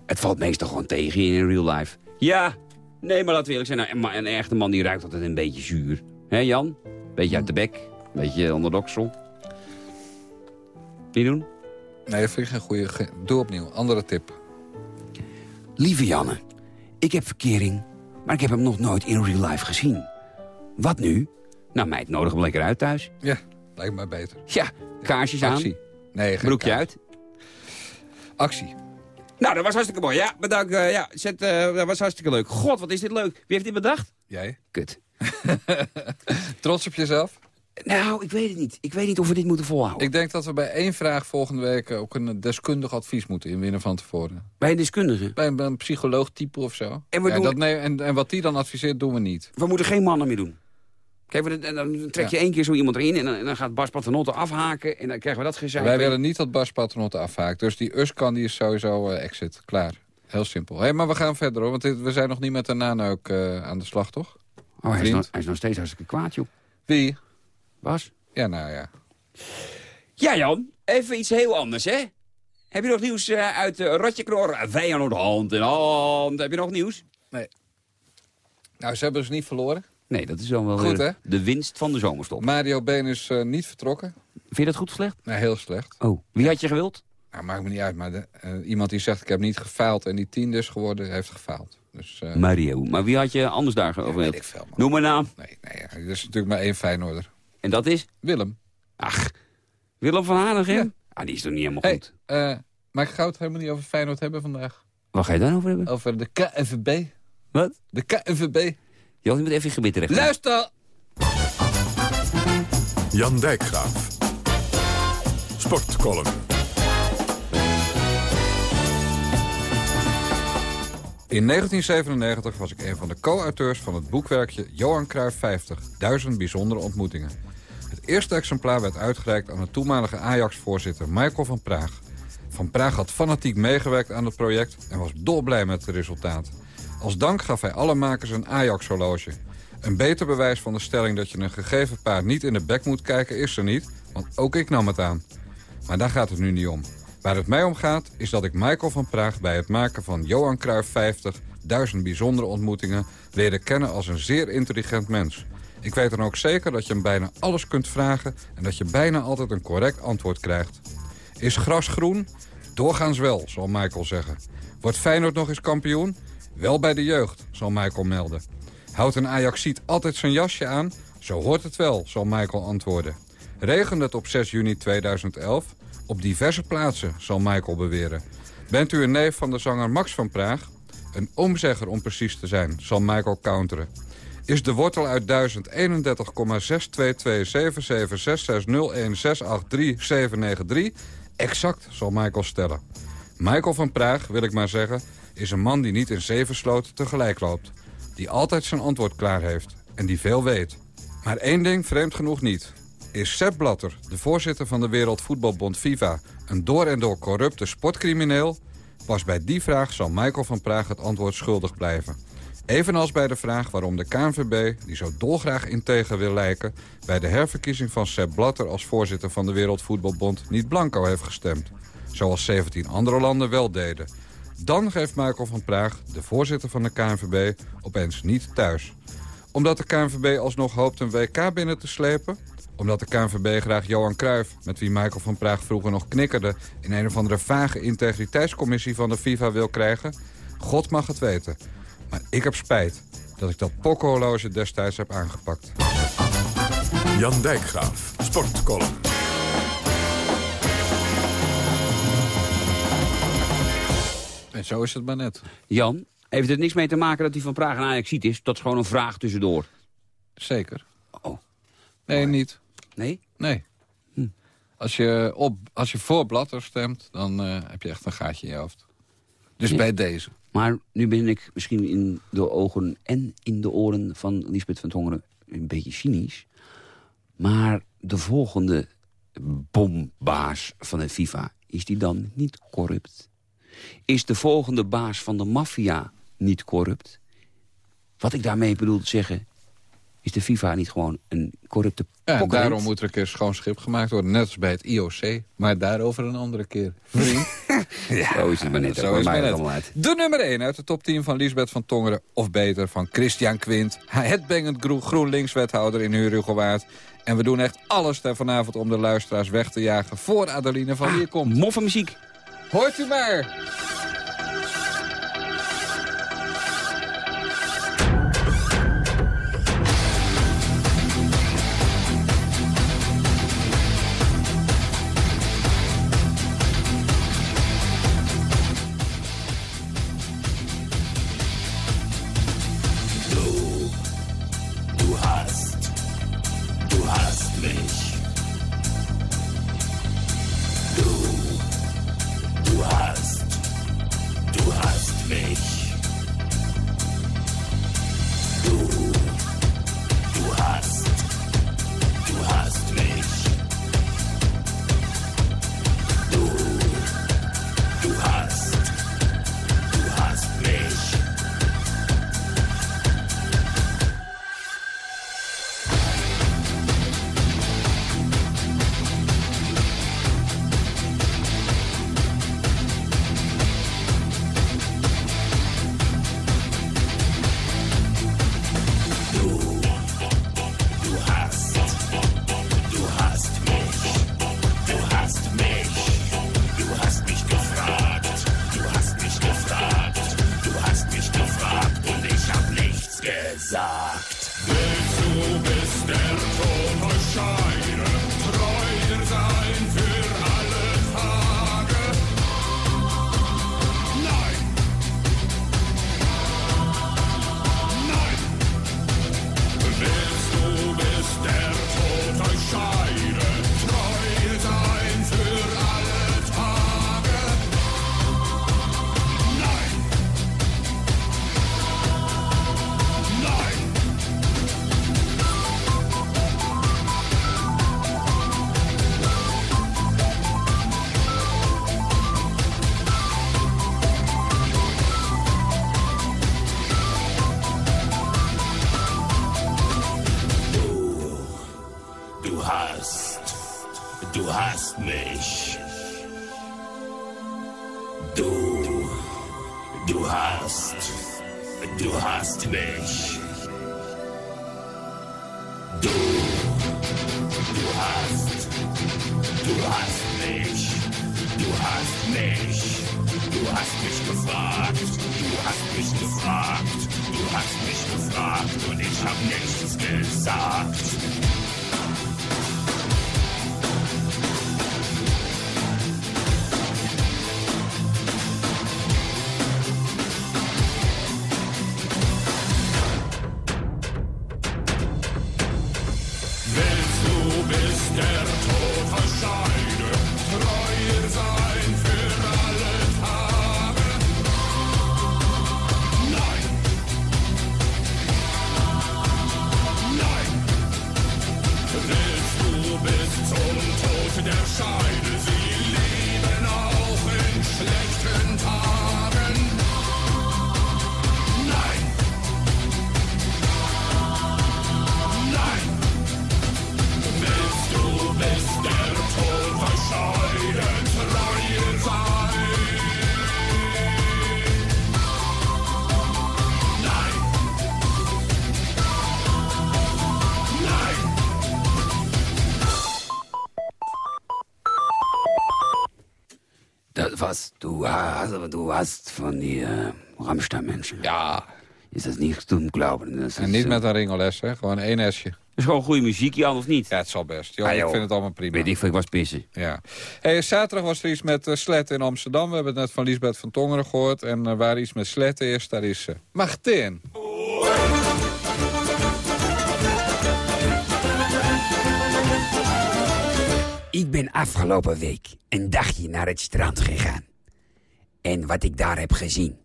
Het valt meestal gewoon tegen in real life. Ja, nee, maar laten we eerlijk zijn. Nou, een, echte man die ruikt altijd een beetje zuur. Hé Jan? Beetje uit de bek, beetje onderdoksel. Niet doen? Nee, dat vind ik geen goede... Doe opnieuw, andere tip. Lieve Janne, ik heb verkering, maar ik heb hem nog nooit in real life gezien. Wat nu? Nou meid, nodig hem lekker uit thuis. Ja, lijkt mij beter. Ja, kaarsjes aan, Actie. Nee, broekje uit. Actie. Nou, dat was hartstikke mooi. Ja, bedankt. eh, ja, zet, eh, dat was hartstikke leuk. God, wat is dit leuk. Wie heeft dit bedacht? Jij? Kut. Trots op jezelf? Nou, ik weet het niet. Ik weet niet of we dit moeten volhouden. Ik denk dat we bij één vraag volgende week ook een deskundig advies moeten inwinnen van tevoren. Bij een deskundige. Bij een, bij een psycholoog type of zo. En we Ja, doen- dat, nee, en, en wat die dan adviseert, doen we niet. We moeten geen mannen meer doen. Kijk, dan trek je Ja. één keer zo iemand erin... en dan, en dan gaat Bas Paternotte afhaken... en dan krijgen we dat gezeik. Wij willen niet dat Bas Patronotte afhaakt. Dus die Uskan die is sowieso eh, exit. Klaar. Heel simpel. Hey, maar we gaan verder hoor. Want dit- we zijn nog niet met de nanook eh, aan de slag, toch? Oh, hij is, nog, hij is nog steeds hartstikke kwaad, joh. Wie? Bas? Ja, nou ja. Ja, Jan. Even iets heel anders, hè? Heb je nog nieuws eh, uit uh, Rotjeknor? Feyenoord hand in hand. Heb je nog nieuws? Nou, ze hebben dus niet verloren. Nee, dat is dan wel Goed, hè? de winst van de zomerstop. Mario Been is eh, niet vertrokken. Vind je dat goed of slecht? Nee, heel slecht. Oh, wie had je gewild? Nou, maakt me niet uit. Maar de, eh, iemand die zegt ik heb niet gefaald en die tien dus geworden, heeft gefaald. Dus, eh, Mario. Maar wie had je anders daar weet gewild? ik veel, man. Noem een naam. Nee, nee, ja, er is natuurlijk maar één Feyenoorder. En dat is? Willem. Ach, Willem van Hanegem? Ah, die is toch niet helemaal Hey, goed? eh maar ik ga het helemaal niet over Feyenoord hebben vandaag. Wat ga je dan over hebben? Over de KNVB. Wat? De KNVB. Jan, je moet even je gebit terecht. Luister! Jan Dijkgraaf. Sportcolumn. In 1997 was ik een van de co-auteurs van het boekwerkje Johan Cruijff 50. Duizend bijzondere ontmoetingen. Het eerste exemplaar werd uitgereikt aan de toenmalige Ajax-voorzitter Michael van Praag. Van Praag had fanatiek meegewerkt aan het project en was dolblij met het resultaat. Als dank gaf hij alle makers een Ajax-horloge. Een beter bewijs van de stelling dat je een gegeven paard niet in de bek moet kijken is er niet, want ook ik nam het aan. Maar daar gaat het nu niet om. Waar het mij om gaat is dat ik Michael van Praag bij het maken van Johan Cruijff 50... duizend bijzondere ontmoetingen leerde kennen als een zeer intelligent mens. Ik weet dan ook zeker dat je hem bijna alles kunt vragen... en dat je bijna altijd een correct antwoord krijgt. Is gras groen? Doorgaans wel, zal Michael zeggen. Wordt Feyenoord nog eens kampioen? Wel bij de jeugd, zal Michael melden. Houdt een Ajaxiet altijd zijn jasje aan? Zo hoort het wel, zal Michael antwoorden. Regent het op 6 juni 2011? Op diverse plaatsen, zal Michael beweren. Bent u een neef van de zanger Max van Praag? Een omzegger om precies te zijn, zal Michael counteren. Is de wortel uit 1000 31,622776601683793? Exact, zal Michael stellen. Michael van Praag, wil ik maar zeggen, is een man die niet in zeven sloten tegelijk loopt. Die altijd zijn antwoord klaar heeft en die veel weet. Maar één ding vreemd genoeg niet. Is Sepp Blatter, de voorzitter van de Wereldvoetbalbond FIFA... een door en door corrupte sportcrimineel? Pas bij die vraag zal Michael van Praag het antwoord schuldig blijven. Evenals bij de vraag waarom de KNVB, die zo dolgraag integer wil lijken... bij de herverkiezing van Sepp Blatter als voorzitter van de Wereldvoetbalbond... niet blanco heeft gestemd. Zoals 17 andere landen wel deden. Dan geeft Michael van Praag, de voorzitter van de KNVB, opeens niet thuis. Omdat de KNVB alsnog hoopt een WK binnen te slepen? Omdat de KNVB graag Johan Cruijff, met wie Michael van Praag vroeger nog knikkerde... in een of andere vage integriteitscommissie van de FIFA wil krijgen? God mag het weten. Maar ik heb spijt dat ik dat pokkenhorloge destijds heb aangepakt. Jan Dijkgraaf. Sportcolumn. En zo is het maar net. Jan, Heeft het niks mee te maken dat hij van Praag en Ajax ziet is? Dat is gewoon een vraag tussendoor. Zeker. Oh. Nee, niet. Nee? Nee. Hm. Als, je op, als je voor Blatter stemt, dan eh, heb je echt een gaatje in je hoofd. Dus Ja. bij deze. Maar nu ben ik misschien in de ogen en in de oren van Lisbeth van Tongeren een beetje cynisch. Maar de volgende bombaas van de FIFA, is die dan niet corrupt? Is de volgende baas van de maffia niet corrupt? Wat ik daarmee bedoel te zeggen, is de FIFA niet gewoon een corrupte Ja, en daarom moet er een keer schoon schip gemaakt worden. Net als bij het IOC. Maar daarover een andere keer. Vriend. ja, zo is het maar net. Zo is net. allemaal uit. De nummer 1 uit de top 10 van Lisbeth van Tongeren. Of beter, van Christian Quint. Het bengend Gro- GroenLinks-wethouder in Herugowaard. En we doen echt alles ter vanavond om de luisteraars weg te jagen... voor Adeline van hier komt. Moffe muziek. Hoort u maar. Der Tod Ja. Das nicht zum Glauben? Das En niet met een ringeles, hè. Gewoon één esje. is gewoon goede muziek, Jan, of niet? Ja, het zal best. Joh, Ah, ik vind het allemaal prima. Weet ik ik was pissen. Ja. Hey, zaterdag was er iets met eh, sletten in Amsterdam. We hebben het net van Lisbeth van Tongeren gehoord. En eh, waar iets met sletten is, daar is uh, Martin. Ik ben afgelopen week een dagje naar het strand gegaan. En wat ik daar heb gezien,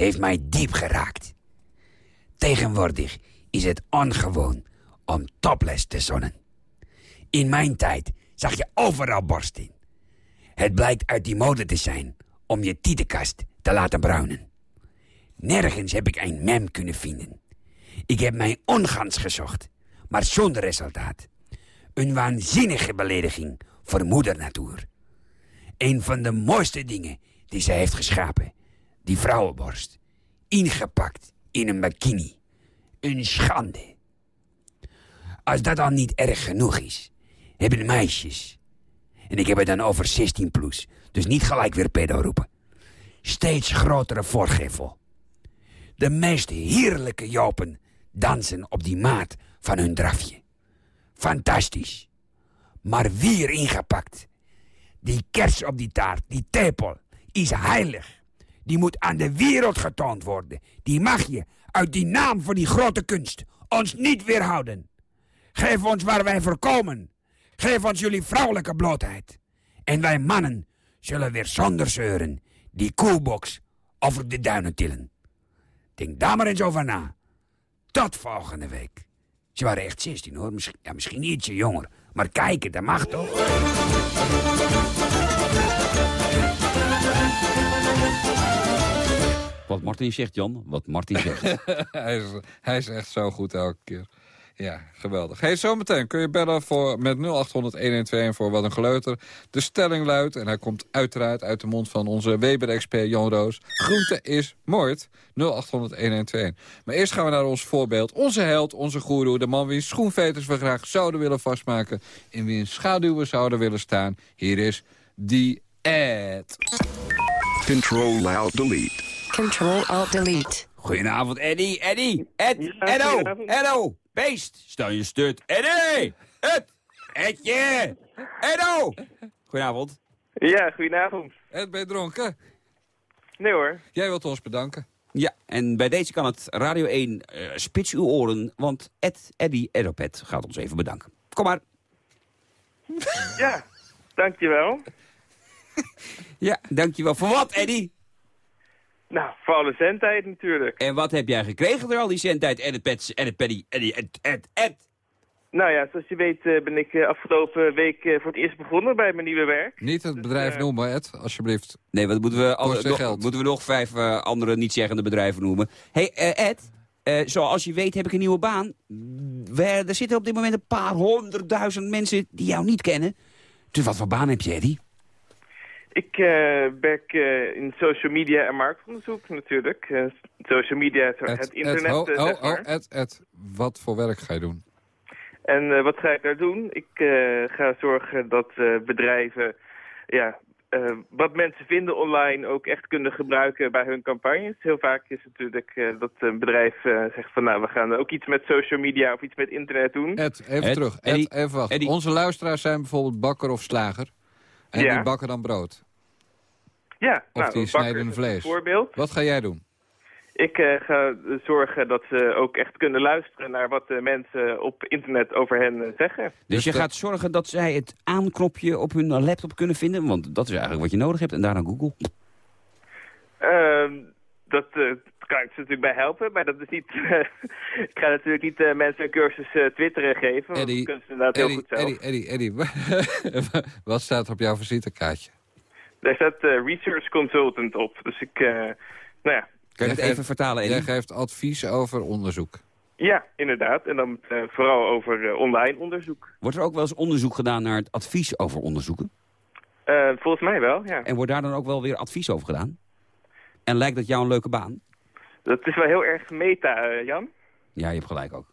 heeft mij diep geraakt. Tegenwoordig is het ongewoon om topless te zonnen. In mijn tijd zag je overal borsten. Het blijkt uit die mode te zijn om je tietenkast te laten bruinen. Nergens heb ik een mem kunnen vinden. Ik heb mijn ongans gezocht, maar zonder resultaat. Een waanzinnige belediging voor moeder natuur. Een van de mooiste dingen die ze heeft geschapen. Die vrouwenborst. Ingepakt in een bikini. Een schande. Als dat al niet erg genoeg is, hebben meisjes... en ik heb het dan over 16 plus, dus niet gelijk weer pedo roepen... steeds grotere voorgevel. De meest heerlijke jopen dansen op die maat van hun drafje. Fantastisch. Maar wie erin gepakt? Die kers op die taart, die tepel, is heilig. Die moet aan de wereld getoond worden. Die mag je, uit die naam van die grote kunst, ons niet weerhouden. Geef ons waar wij voorkomen. Geef ons jullie vrouwelijke blootheid. En wij mannen zullen weer zonder zeuren die koelbox over de duinen tillen. Denk daar maar eens over na. Tot volgende week. Ze waren echt 16 hoor. Misschien, ja, misschien ietsje jonger. Maar kijken, dat mag toch? Wat Martin zegt, Jan. Wat Martin zegt. hij, is, hij is echt zo goed elke keer. Ja, geweldig. Hey, zometeen kun je bellen voor, met 0800-1121 voor Wat een Geleuter. De stelling luidt, en hij komt uiteraard uit de mond van onze Weber-expert Jan Roos. Groente is moord. 0800-1121. Maar eerst gaan we naar ons voorbeeld. Onze held, onze goeroe, de man wiens schoenveters we graag zouden willen vastmaken. In wiens schaduw we zouden willen staan. Hier is die ad. Control Alt Delete. Control Alt Delete. Goedenavond, Eddie. Eddie. Ed. Eddo. Eddo. Beest. Stel je stut. Eddie. Ed. Edje. Eddo. Goedenavond. Ja, goedenavond. Ed, ben je dronken? Nee hoor. Jij wilt ons bedanken. Ja, en bij deze kan het Radio 1 eh, spits uw oren, want Ed, Eddie, Edopet gaat ons even bedanken. Kom maar. Ja, dankjewel. Ja, dankjewel. Voor wat, Eddie? Nou, voor alle zendtijd natuurlijk. En wat heb jij gekregen door al die zendtijd? Edipet, Edipeddy, Eddie, Ed, Ed, Ed. Nou ja, zoals je weet eh, ben ik eh, afgelopen week eh, voor het eerst begonnen bij mijn nieuwe werk. Niet het bedrijf eh, noemen, Ed, alsjeblieft. Nee, wat moeten we, weer nog, geld. moeten we nog vijf andere niet-zeggende bedrijven noemen? hey, eh, Ed, eh, zoals je weet heb ik een nieuwe baan. We, er zitten op dit moment een paar honderdduizend mensen die jou niet kennen. Dus wat voor baan heb je, Eddie? Ik eh, werk eh, in social media en marktonderzoek natuurlijk. Eh, social media, het, het internet, ho, ho, zeg ho, maar. Ed, Ed, wat voor werk ga je doen? En eh, wat ga ik daar doen? Ik eh, ga zorgen dat eh, bedrijven ja, wat mensen vinden online ook echt kunnen gebruiken bij hun campagnes. Heel vaak is het natuurlijk eh, dat een bedrijf eh, zegt van nou we gaan ook iets met social media of iets met internet doen. Ed, even Ed, terug. Ed, Eddie, even wachten. Onze luisteraars zijn bijvoorbeeld bakker of slager. En Ja. die bakken dan brood. Ja, Of nou, die snijden vlees. voorbeeld. Wat ga jij doen? Ik eh, ga zorgen dat ze ook echt kunnen luisteren naar wat de mensen op internet over hen eh, zeggen. Dus, je dat- gaat zorgen dat zij het aanknopje op hun laptop kunnen vinden? Want dat is eigenlijk wat je nodig hebt. En daarna Google. Ehm, dat eh, kan ik ze natuurlijk bij helpen, maar dat is niet... ik ga natuurlijk niet eh, mensen een cursus eh, twitteren geven, want Eddie, dat kunnen ze inderdaad heel goed zelf. Eddie, Eddie, Eddie. wat staat op jouw visitekaartje? Daar staat eh, research consultant op, dus ik... eh, nou ja, Kan je Jij het even vertalen, Jij Eddie? geeft advies over onderzoek. ja, inderdaad. En dan eh, vooral over eh, online onderzoek. Wordt er ook wel eens onderzoek gedaan naar het advies over onderzoeken? Volgens mij wel, ja. En wordt daar dan ook wel weer advies over gedaan? En lijkt dat jou een leuke baan? Dat is wel heel erg meta, eh, Jan. Ja, je hebt gelijk ook.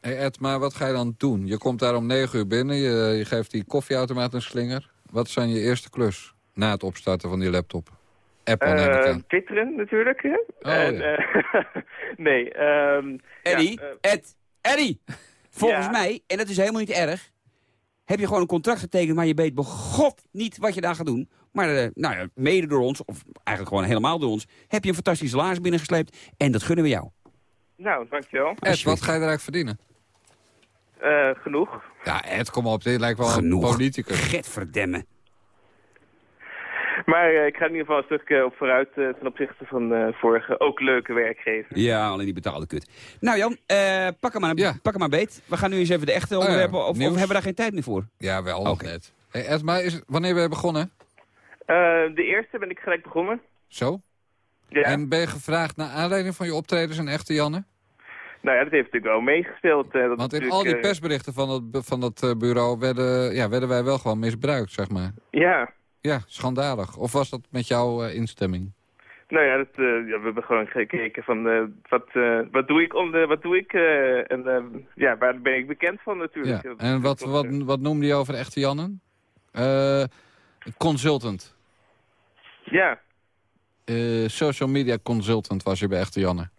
Hey Ed, maar wat ga je dan doen? Je komt daar om negen uur binnen, je, je geeft die koffieautomaat een slinger. Wat dan je eerste klus na het opstarten van die laptop? Apple Eh, aan. twitteren natuurlijk? Oh, En, ja. eh, nee, ehm Eddie, ja, eh, Ed, Eddie! Volgens Ja. mij, en dat is helemaal niet erg... heb je gewoon een contract getekend... maar je weet bij god niet wat je daar gaat doen. Maar eh, nou ja, mede door ons, of eigenlijk gewoon helemaal door ons... heb je een fantastisch salaris binnengesleept. En dat gunnen we jou. Nou, dankjewel. Ed, wat ga je eruit verdienen? Eh, genoeg. Ja, Ed, kom op. Dit lijkt wel Genoeg. een politicus. Getverdemme. Maar eh, ik ga in ieder geval een stuk eh, op vooruit eh, ten opzichte van eh, vorige ook leuke werkgever. Ja, alleen die betaalde kut. Nou Jan, eh, pak, hem maar, pak hem maar beet. We gaan nu eens even de echte Oh ja, onderwerpen... of, of hebben we daar geen tijd meer voor? Ja, wel nog net. Hey, Ed, maar is, wanneer ben je begonnen? Eh, de eerste ben ik gelijk begonnen. Zo? Ja. En ben je gevraagd naar aanleiding van je optredens in Echte Janne? Nou ja, dat heeft natuurlijk wel meegespeeld. eh, dat Want in al die eh, persberichten van dat, van dat bureau werden, ja, werden wij wel gewoon misbruikt, zeg maar. Ja, Ja, schandalig. Of was dat met jouw instemming? nou ja, dat, ja, we hebben gewoon gekeken van wat, wat doe ik, om de, wat doe ik en ja, waar ben ik bekend van natuurlijk. Ja. En wat, wat, wat noemde je over Echte Jannen? Consultant. Ja, Eh, social media consultant was je bij Echte Janne.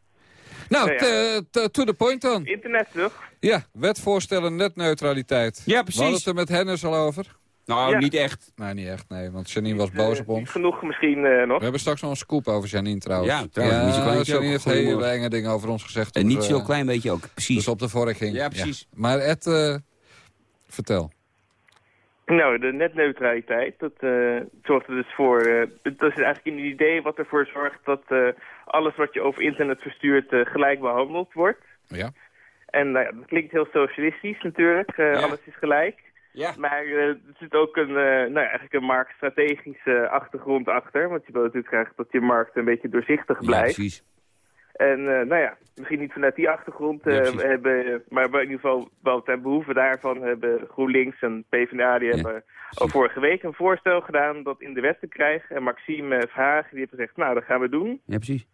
Nou, Nou ja. to the point dan. internet toch? Ja, wet voorstellen netneutraliteit. Ja, We precies. hadden het er met Hennis al over. Nou, Ja. niet echt. Nee, niet echt, nee. Want Janine was boos op Eh, ons. Genoeg misschien eh, nog. We hebben straks nog een scoop over Janine trouwens. Ja, trouwens, niet zo klein beetje Janine heeft hele enge dingen over ons gezegd. En niet we, zo'n klein beetje ook. Precies. Dus op de vork ging. Ja, precies. Maar Ed, eh, vertel. Nou, de netneutraliteit, dat eh, zorgt er dus voor... eh, dat is eigenlijk een idee wat ervoor zorgt dat eh, alles wat je over internet verstuurt gelijk behandeld wordt. Ja. En nou ja, dat klinkt heel socialistisch natuurlijk, Ja. alles is gelijk. Ja. Maar er zit ook een, nou eigenlijk een marktstrategische achtergrond achter. Want je wil natuurlijk graag dat je markt een beetje doorzichtig Ja, blijft. precies. En eh, nou ja, misschien niet vanuit die achtergrond, eh, Ja, hebben, maar in ieder geval wel ten behoeve daarvan hebben GroenLinks en PvdA die Ja, hebben al vorige week een voorstel gedaan dat in de wet te krijgen. En Maxime Verhagen die heeft gezegd, nou dat gaan we doen. Ja, precies.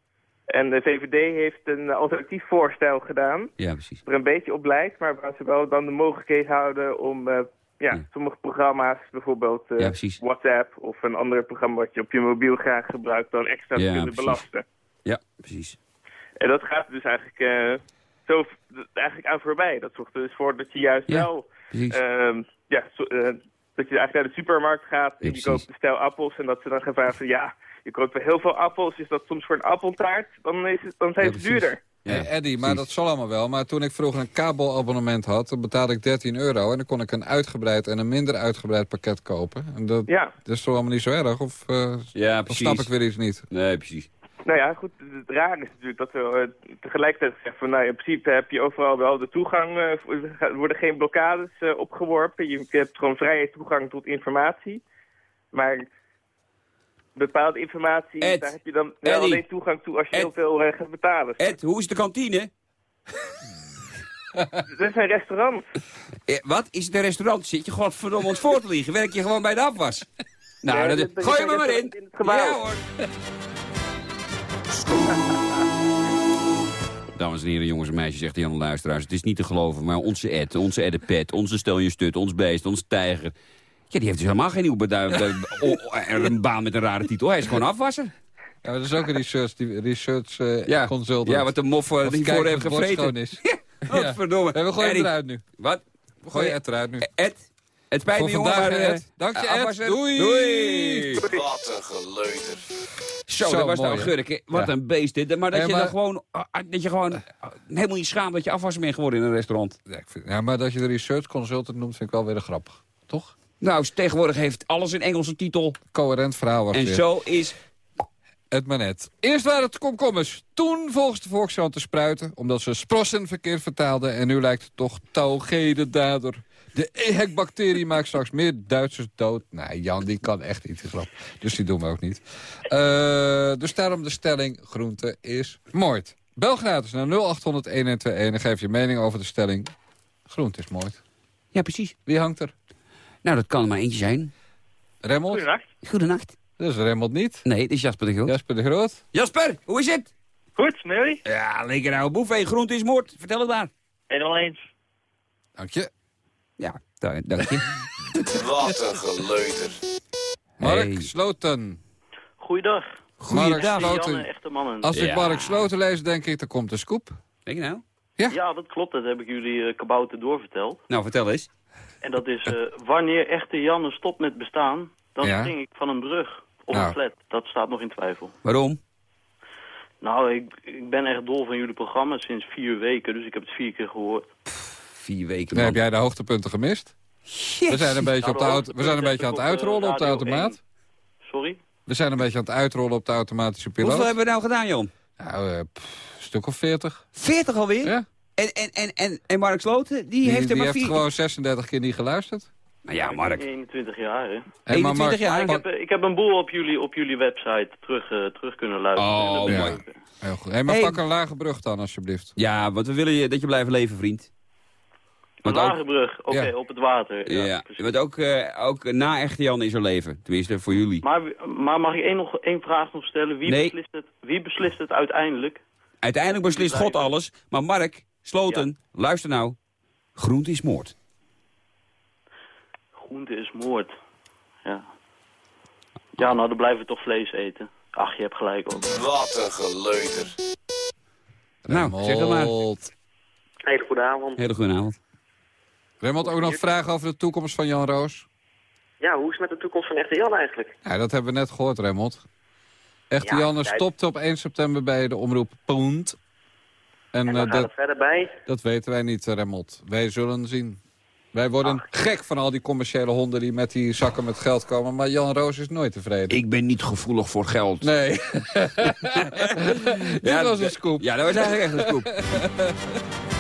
En de VVD heeft een alternatief voorstel gedaan, Ja, precies. er een beetje op lijkt, maar waar ze wel dan de mogelijkheid houden om eh, ja, Ja. sommige programma's, bijvoorbeeld eh, Ja. WhatsApp of een ander programma wat je op je mobiel graag gebruikt, dan extra te kunnen precies. belasten. Ja, precies. En dat gaat er dus eigenlijk, eh, zo, eigenlijk aan voorbij. Dat zorgt er dus voor dat je juist Ja, wel... Ehm, ja, zo- eh, dat je eigenlijk naar de supermarkt gaat en je koopt een stel appels... en dat ze dan gaan vragen van ja, je koopt wel heel veel appels... is dat soms voor een appeltaart, dan, is het, dan zijn Ja, ze duurder. Ja, Hey, Eddie, maar precies. dat zal allemaal wel. Maar toen ik vroeger een kabelabonnement had, dan betaalde ik 13 euro. En dan kon ik een uitgebreid en een minder uitgebreid pakket kopen. En dat, Ja, dat is toch allemaal niet zo erg? Of, eh, Ja, of precies. snap ik weer iets niet? Nee, precies. Nou ja, goed, het raar is natuurlijk dat we eh, tegelijkertijd zeggen van... nou, in principe heb je overal wel de toegang, eh, er worden geen blokkades eh, opgeworpen. Je hebt gewoon vrije toegang tot informatie. Maar bepaalde informatie, Ed, daar heb je dan wel alleen toegang toe als je Ed. heel veel gaat betalen. Ed, hoe is de kantine? Dit is een restaurant. Eh, wat? Is het een restaurant? Zit je gewoon verdomme ons voor te liegen? Werk je gewoon bij de afwas? Nou, Ja, dat, dit- gooi er maar in. in het gebouw. Ja hoor. Dames en heren, jongens en meisjes, zegt Jan Luisteraars. Het is niet te geloven, maar onze Ed, onze Eddepet, onze Stel je Stut, ons beest, onze tijger. Ja, die heeft dus helemaal geen nieuwe beduid, een baan met een rare titel. Hij is gewoon afwasser. Ja, maar dat is ook een research, die research eh, Ja, consultant. ja wat de mof uh, die voor heeft gevreten. is. Wat verdomme. Ja, we gooien Eddie, eruit nu. Wat? We gooien Ed eruit nu. Ed, het spijt me jongen, vandaag, maar... hè, eh, Ed. Dank je, eh, Ed. afwasser. Doei. Doei. Wat een geleuter. Zo, Zo, dat was mooi, nou hè? Gurk. Wat Ja. een beest dit. Maar dat Ja, je dan gewoon, ah, ah, dat je gewoon ah, helemaal niet schaamt dat je afwasser bent geworden in een restaurant. Ja, ik vind- ja, maar dat je de research consultant noemt, vind ik wel weer een grappig. Toch? Nou, tegenwoordig heeft alles een Engelse titel. Coherent verhaal was En weer. zo is... Het maar net. Eerst waren het komkommers. Toen volgens de Volkskrant te spruiten, omdat ze sprossen verkeerd vertaalden. En nu lijkt het toch Tauge de dader. De EHEC-bacterie maakt straks meer Duitsers dood. Nee, Jan, die kan echt niet, grap. Dus die doen we ook niet. Eh, dus daarom de stelling, groente is moord. Bel gratis naar 0800 1121 en geef je mening over de stelling. Groente is moord. Ja, precies. Wie hangt er? Nou, dat kan er maar eentje zijn. Remmelt? Goedenacht. Goedenacht. Dat is Remmelt niet. Nee, dit is Jasper de Groot. Jasper de Groot? Jasper, hoe is het? Goed, met jullie? Ja, lekker oude boef. Hey, groente is moord. Vertel het maar. Helemaal eens. Dank je. Ja, da- dank je. Wat een geleuter. Mark Hey. Sloten. Goeiedag. Mark Goeiedag. Sloten. Janne, echte mannen. Als ik Ja. Mark Sloten lees, denk ik, er komt een scoop. Denk je nou? Ja? dat klopt. Dat heb ik jullie uh, kabouter doorverteld. Nou, vertel eens. En dat is, eh, wanneer echte Janne stopt met bestaan, dan Ja. spring ik van een brug of Nou. een flat. Dat staat nog in twijfel. Waarom? Nou, ik, ik ben echt dol van jullie programma sinds vier weken, dus ik heb het vier keer gehoord. Vier weken, Dan heb jij de hoogtepunten gemist. We zijn een beetje, Nou, op de, we zijn een beetje aan het uitrollen op de automaat. Sorry? We zijn een beetje aan het uitrollen op de automatische piloot. Hoeveel hebben we nou gedaan, Jon? Nou, eh, pff, een stuk of 40. 40 alweer? Ja. En, en, en, en, en Mark Sloten, die, heeft er die maar heeft vier... gewoon 36 keer niet geluisterd. Nou ja, Mark. 21 jaar, hè? Hey, maar 21 Mark, jaar? Ik heb, eh, ik heb een boel op jullie, op jullie website terug, eh, terug kunnen luisteren. Oh, mooi. ik- Heel goed. Hey, maar Hey. pak een lage brug dan, alsjeblieft. Ja, want we willen je, dat je blijft leven, vriend. Een Want ook- lage brug, oké, Ja. op het water. Ja, Ja, precies. want ook, eh, ook na echte Jan is er leven. Tenminste, voor jullie. Maar, maar mag ik één, nog, één vraag nog stellen? Wie, Nee. beslist het, wie beslist het uiteindelijk? Uiteindelijk beslist God alles. Maar Mark, Sloten, luister nou. Groente is moord. Groente is moord. Ja. Ja, nou dan blijven we toch vlees eten. Ach, je hebt gelijk ook. Wat een geleuter. Nou, zeg het maar. Hele goede avond. Hele goede avond. Raymond, ook nog vragen over de toekomst van Jan Roos? Ja, hoe is het met de toekomst van Echte Jan eigenlijk? Ja, dat hebben we net gehoord, Raymond. Echte Ja, tijd. stopte op 1 september bij de omroep. En, En eh, dat, het verder bij. dat weten wij niet, eh, Raymond. Wij zullen zien. Wij worden gek van al die commerciële honden die met die zakken met geld komen. Maar Jan Roos is nooit tevreden. Ik ben niet gevoelig voor geld. Nee. Dit was een scoop. Ja, dat was eigenlijk echt een scoop.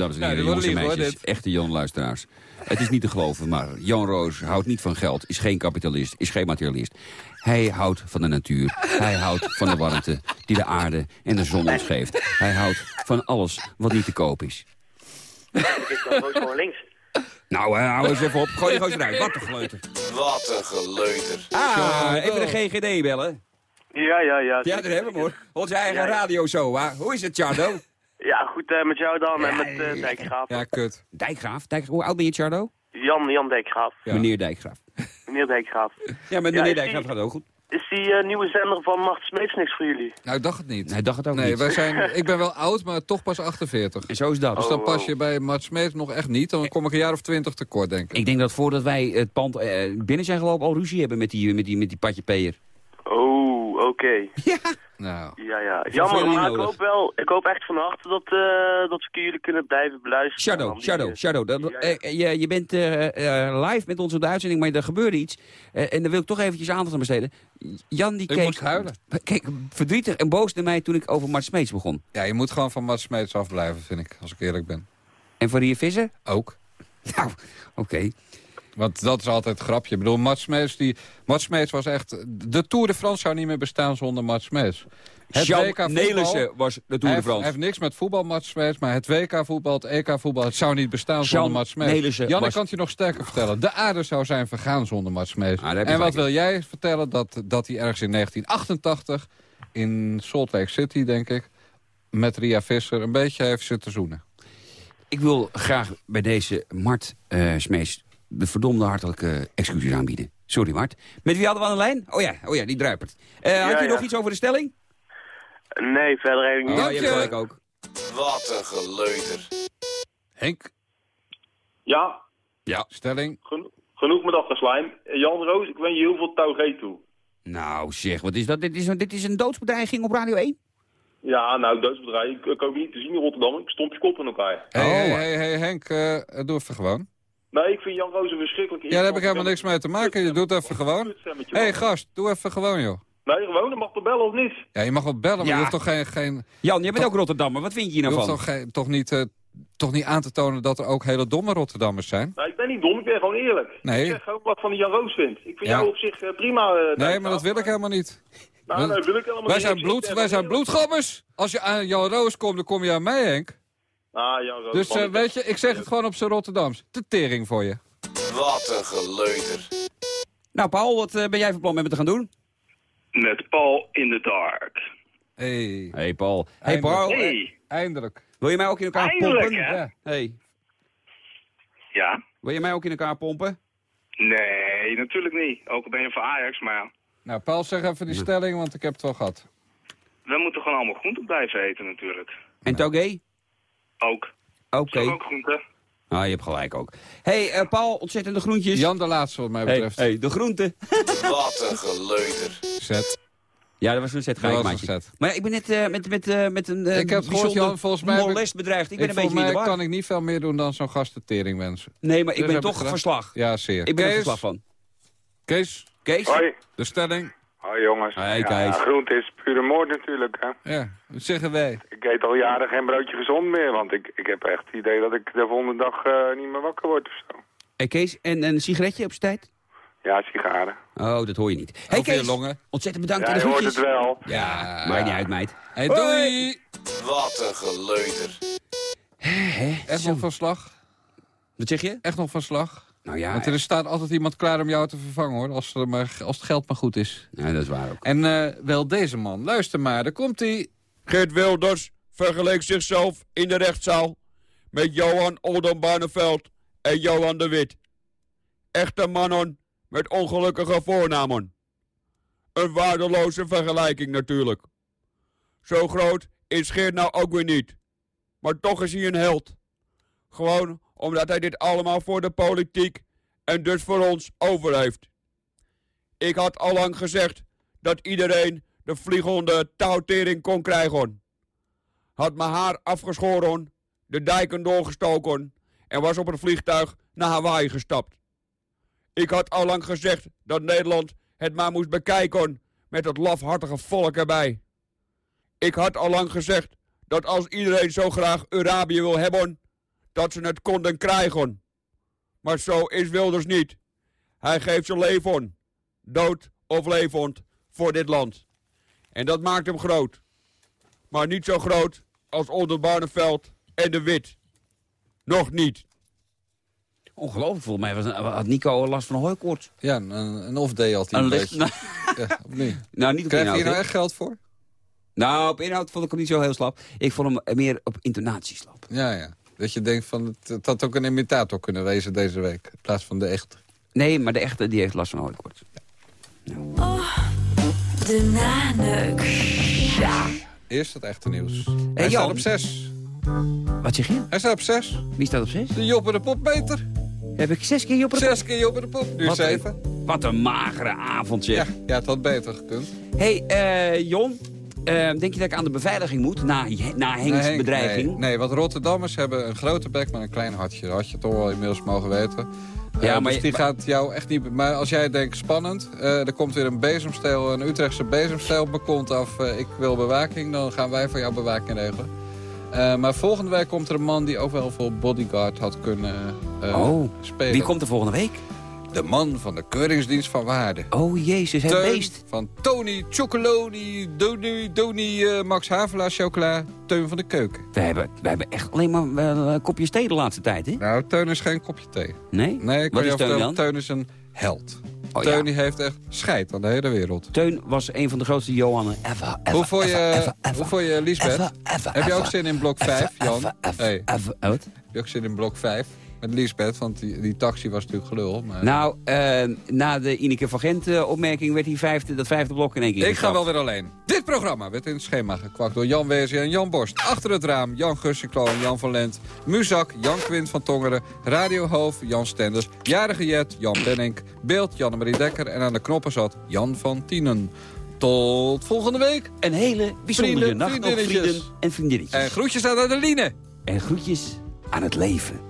Dames en Ja, heren, die jongens en lief, meisjes, echte Jan-luisteraars. Het is niet te geloven, maar Jan Roos houdt niet van geld, is geen kapitalist, is geen materialist. Hij houdt van de natuur, hij houdt van de warmte die de aarde en de zon ons geeft. Hij houdt van alles wat niet te koop is. Gewoon links. Nou, eh, hou eens even op, gooi die goos eruit, wat een geleuter. Wat een geleuter. Ah, even de GGD bellen. Ja, ja, ja. Ja, daar hebben we hoor. Onze eigen radio zo, hè. Hoe is het, Chardo? Ja, goed eh, met jou dan en met eh, ja, Dijkgraaf. Ja, kut. Dijkgraaf? Dijkgraaf. Hoe oud ben je, Chardo? Jan, Jan Dijkgraaf. Meneer Dijkgraaf. Meneer Dijkgraaf. Ja, met meneer Dijkgraaf die- gaat het ook goed. Is die eh, nieuwe zender van Mart Smeets niks voor jullie? Nou, ik dacht het niet. Hij dacht het ook Nee, niet. wij zijn, ik ben wel oud, maar toch pas 48. En zo is dat. Dus Oh, dan pas je bij Mart Smeet nog echt niet. Dan kom ik een jaar of twintig tekort, denk ik. Ik denk dat voordat wij het pand binnen zijn gelopen... al ruzie hebben met die, met die, met die patje peer. Oh, oké. Nou, Ja, ja. Jammer, maar ik hoop wel, ik hoop echt van harte dat, eh, dat we jullie kunnen blijven beluisteren. Shadow, Shadow, eh, Shadow. Dat, ja, ja. eh, je, je bent live met ons op de uitzending, maar er gebeurde iets. Eh, en daar wil ik toch eventjes aandacht aan besteden. Jan die Ik keek, moest huilen. keek verdrietig en boos naar mij toen ik over Mart Smeets begon. ja, je moet gewoon van Mart Smeets afblijven, vind ik, als ik eerlijk ben. En voor die Visser? Ook. Nou, oké. Want dat is altijd een grapje. Ik bedoel, Mart Smeets, die, Mart Smeets was echt... De Tour de France zou niet meer bestaan zonder Mart Smeets. Het Jean WK voetbal- was de Tour de heeft, hij France. heeft niks met voetbal, Mart Smeets, maar het WK voetbal, het EK voetbal, het zou niet bestaan Jean zonder Smeets. Nelissen Jan, ik was- kan het je nog sterker vertellen. De aarde zou zijn vergaan zonder Mart Smeets. Ah, en wat wil jij vertellen? Dat, dat hij ergens in 1988 in Salt Lake City, denk ik, met Ria Visser een beetje heeft zitten zoenen. Ik wil graag bij deze Mart eh Smeets de verdomde hartelijke excuses aanbieden. Sorry, Mart. Met wie hadden we aan de lijn? Oh ja, oh ja die druipert. Eh, had je ja. nog iets over de stelling? Nee, verder eigenlijk niet. Oh, je hebt gelijk ook. Wat een geleuter. Henk, Ja, Ja. stelling. geno- genoeg met afgeslijm. Jan Roos, ik wens je heel veel touwgeet toe. Nou zeg, wat is dat? Dit is, een- dit is een doodsbedreiging op Radio 1? Ja, nou, doodsbedrijf. Ik, ik hoop je niet te zien in Rotterdam. Ik stomp je kop in elkaar. Hey, Oh. hey, hey, Henk, eh, doe even gewoon. Nee, ik vind Jan Roos een verschrikkelijk... Ja, daar heb ik helemaal niks mee te maken. Je doet even gewoon. Hé, hey, gast, doe even gewoon, joh. Nee, gewoon, dan mag toch bellen of niet? Ja, je mag wel bellen, maar Ja. je hoeft toch geen... geen Jan, jij bent ook Rotterdammer. Wat vind je hier je nou hoeft van? toch, geen, toch, niet, eh, toch niet aan te tonen dat er ook hele domme Rotterdammers zijn? Nee, ik ben niet dom, ik ben gewoon eerlijk. Nee. Ik zeg gewoon wat van die Jan Roos vindt. Ik vind Ja. jou op zich eh, prima. eh, Nee, maar dat wil ik helemaal niet. Nou, nee, wil ik helemaal Wij niet. zijn, bloed, wij zijn bloedgammers. Als je aan Jan Roos komt, dan kom je aan mij, Henk. Ah, Roos. Dus eh, weet je, ik zeg het gewoon op zijn Rotterdams. De tering voor je. Wat een geleuter. Nou, Paul, wat eh, ben jij van plan met me te gaan doen? Met Paul in the dark. Hey. Hey, Paul. Hey, Eindelijk. Paul. Hey. Eindelijk. Wil je mij ook in elkaar Eindelijk, pompen? hè? Ja. Hey, Ja? wil je mij ook in elkaar pompen? Nee, natuurlijk niet. Ook al ben je van Ajax, maar... Nou, Paul, zeg even die stelling, want ik heb het wel gehad. we moeten gewoon allemaal groente blijven eten natuurlijk. En Togé? Ook. Oké. Ook groente. Ah, je hebt gelijk ook. hey, eh, Paul, ontzettende groentjes. Jan de laatste wat mij betreft. hey, de groente. Wat een geleuter. Zet. Ja, dat was een was een maatje. set. Maar ja, ik ben net eh, met, met, eh, met een uh, ik heb gehoord, Jan, volgens mij... molest bedreigd. Ik ben een volgens beetje in de mij war. kan ik niet veel meer doen dan zo'n gastentering wensen. Nee, maar ik Dus ben toch verslag. Ja, zeer. Ik ben er Kees? verslag van. Kees? Kees? Hoi. De stelling? Hoi jongens. Hey, ja, groente is pure moord natuurlijk. Hè. Ja, wat zeggen wij? Ik eet al jaren geen broodje gezond meer, want ik, ik heb echt het idee dat ik de volgende dag eh, niet meer wakker word of zo. Hey, Kees, en een sigaretje op zijn tijd? Ja, sigaren. Oh, dat hoor je niet. Hey, Kees, longen. ontzettend bedankt Ja, en de je hoort het wel. Ja, maakt niet uit, meid. Hey, doei! Wat een geleuter. Echt nog van slag? Wat zeg je? Echt nog van slag? Nou ja, Want er staat altijd iemand klaar om jou te vervangen, hoor. Als, er maar, als het geld maar goed is. ja, dat is waar ook. En eh, wel deze man. Luister maar, daar komt hij. Geert Wilders vergeleek zichzelf in de rechtszaal met Johan Oldenbarneveld en Johan de Wit. Echte mannen met ongelukkige voornamen. Een waardeloze vergelijking natuurlijk. Zo groot is Geert nou ook weer niet. Maar toch is hij een held. Gewoon omdat hij dit allemaal voor de politiek en dus voor ons over heeft. Ik had allang gezegd dat iedereen de vliegende touwtering kon krijgen. Had mijn haar afgeschoren, de dijken doorgestoken en was op een vliegtuig naar Hawaii gestapt. Ik had allang gezegd dat Nederland het maar moest bekijken met het lafhartige volk erbij. Ik had allang gezegd dat als iedereen zo graag Arabië wil hebben, dat ze het konden krijgen. Maar zo is Wilders niet. Hij geeft zijn leven, dood of levend, voor dit land. En dat maakt hem groot. Maar niet zo groot als Oldenbarneveld en de Wit. Nog niet. Ongelooflijk, volgens mij was, had Nico last van een hooikoorts. Ja, een, een off-day had hij Een een licht- beetje. Ja, of niet? Nou, niet op Krijg je hier nou echt geld voor? Nou, op inhoud vond ik hem niet zo heel slap. Ik vond hem meer op intonatie slap. Ja, ja. Dat je denkt van, het, het had ook een imitator kunnen wezen deze week. In plaats van de echte. Nee, maar de echte die heeft last van hooikoorts. De naneuk. Ja. Eerst het echte nieuws. Hey, Hij Jan. staat op 6. Wat zeg je? Hij staat op 6. Wie staat op zes? De Joppe de Popmeter. Heb ik zes keer Joppe de Zes keer Joppe de Pop. Nu Wat een- 7. Wat een magere avond, zeg. Ja, ja, het had beter gekund. hey, eh, Jon. Eh, denk je dat ik aan de beveiliging moet na, na Henks Henk, bedreiging? Nee, nee, want Rotterdammers hebben een grote bek met een klein hartje. Dat had je toch wel inmiddels mogen weten. Ja, Ja, maar maar je- die maar- gaat jou echt niet... Maar als jij denkt spannend, eh, er komt weer een bezemsteel, een Utrechtse bezemsteel op mijn kont af. eh, ik wil bewaking, dan gaan wij voor jou bewaking regelen. Eh, maar volgende week komt er een man die ook wel voor bodyguard had kunnen eh, Oh, spelen. Wie komt er volgende week? De man van de Keuringsdienst van Waarde. Oh jezus, het Teun beest. van Tony Chocoloni, Doni, Doni eh, Max Havela Chocola, Teun van de Keuken. We hebben, we hebben echt alleen maar wel een kopje thee de laatste tijd, hè? Nou, Teun is geen kopje thee. Nee? Nee, ik Wat kan is je Teun dan? Teun is een held. Oh, Teun ja. heeft echt scheid aan de hele wereld. Teun was een van de grootste Johannen ever, ever, hoe vond je, hoe vond je Lisbeth? Ever, ever, Heb je ook zin in blok 5, Jan? Ever, ever, hey. ever. Wat? Heb je ook zin in blok 5? Met Lisbeth, want die, die taxi was natuurlijk gelul. Maar... Nou, eh, na de Ineke van Gent eh, opmerking werd die vijfde, dat vijfde blok in één keer Ik ga wel weer alleen. Dit programma werd in het schema gekwakt door Jan Wezer en Jan Borst. Achter het raam Jan Gussiklo en Jan van Lent. Muzak Jan Quint van Tongeren. Radiohoofd Jan Stenders. Jarige Jet Jan Benink. Beeld Jan-Marie Dekker. En aan de knoppen zat Jan van Tienen. Tot volgende week. Een hele bijzondere Vrienden, nacht nog, vrienden en vriendinnetjes. En groetjes aan Adeline. En groetjes aan het leven.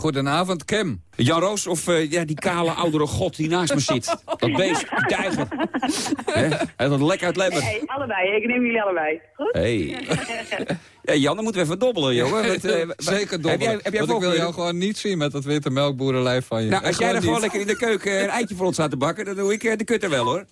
Goedenavond, Kim. Jan Roos of eh, ja, die kale oudere god die naast me zit. Dat beest, die tijger. Hè? Hij had het lekker uit lemmer. Nee, allebei. Ik neem jullie allebei. Goed? Hey. Ja, Jan, dan moeten we even dobbelen, jongen. Eh, Zeker dobbelen. Heb jij, heb jij Want ik wil jou gewoon niet zien met dat witte melkboerenlijf van je. Nou, als jij dan gewoon lekker in de keuken een eitje voor ons staat te bakken... dan doe ik eh, de kutter wel, hoor.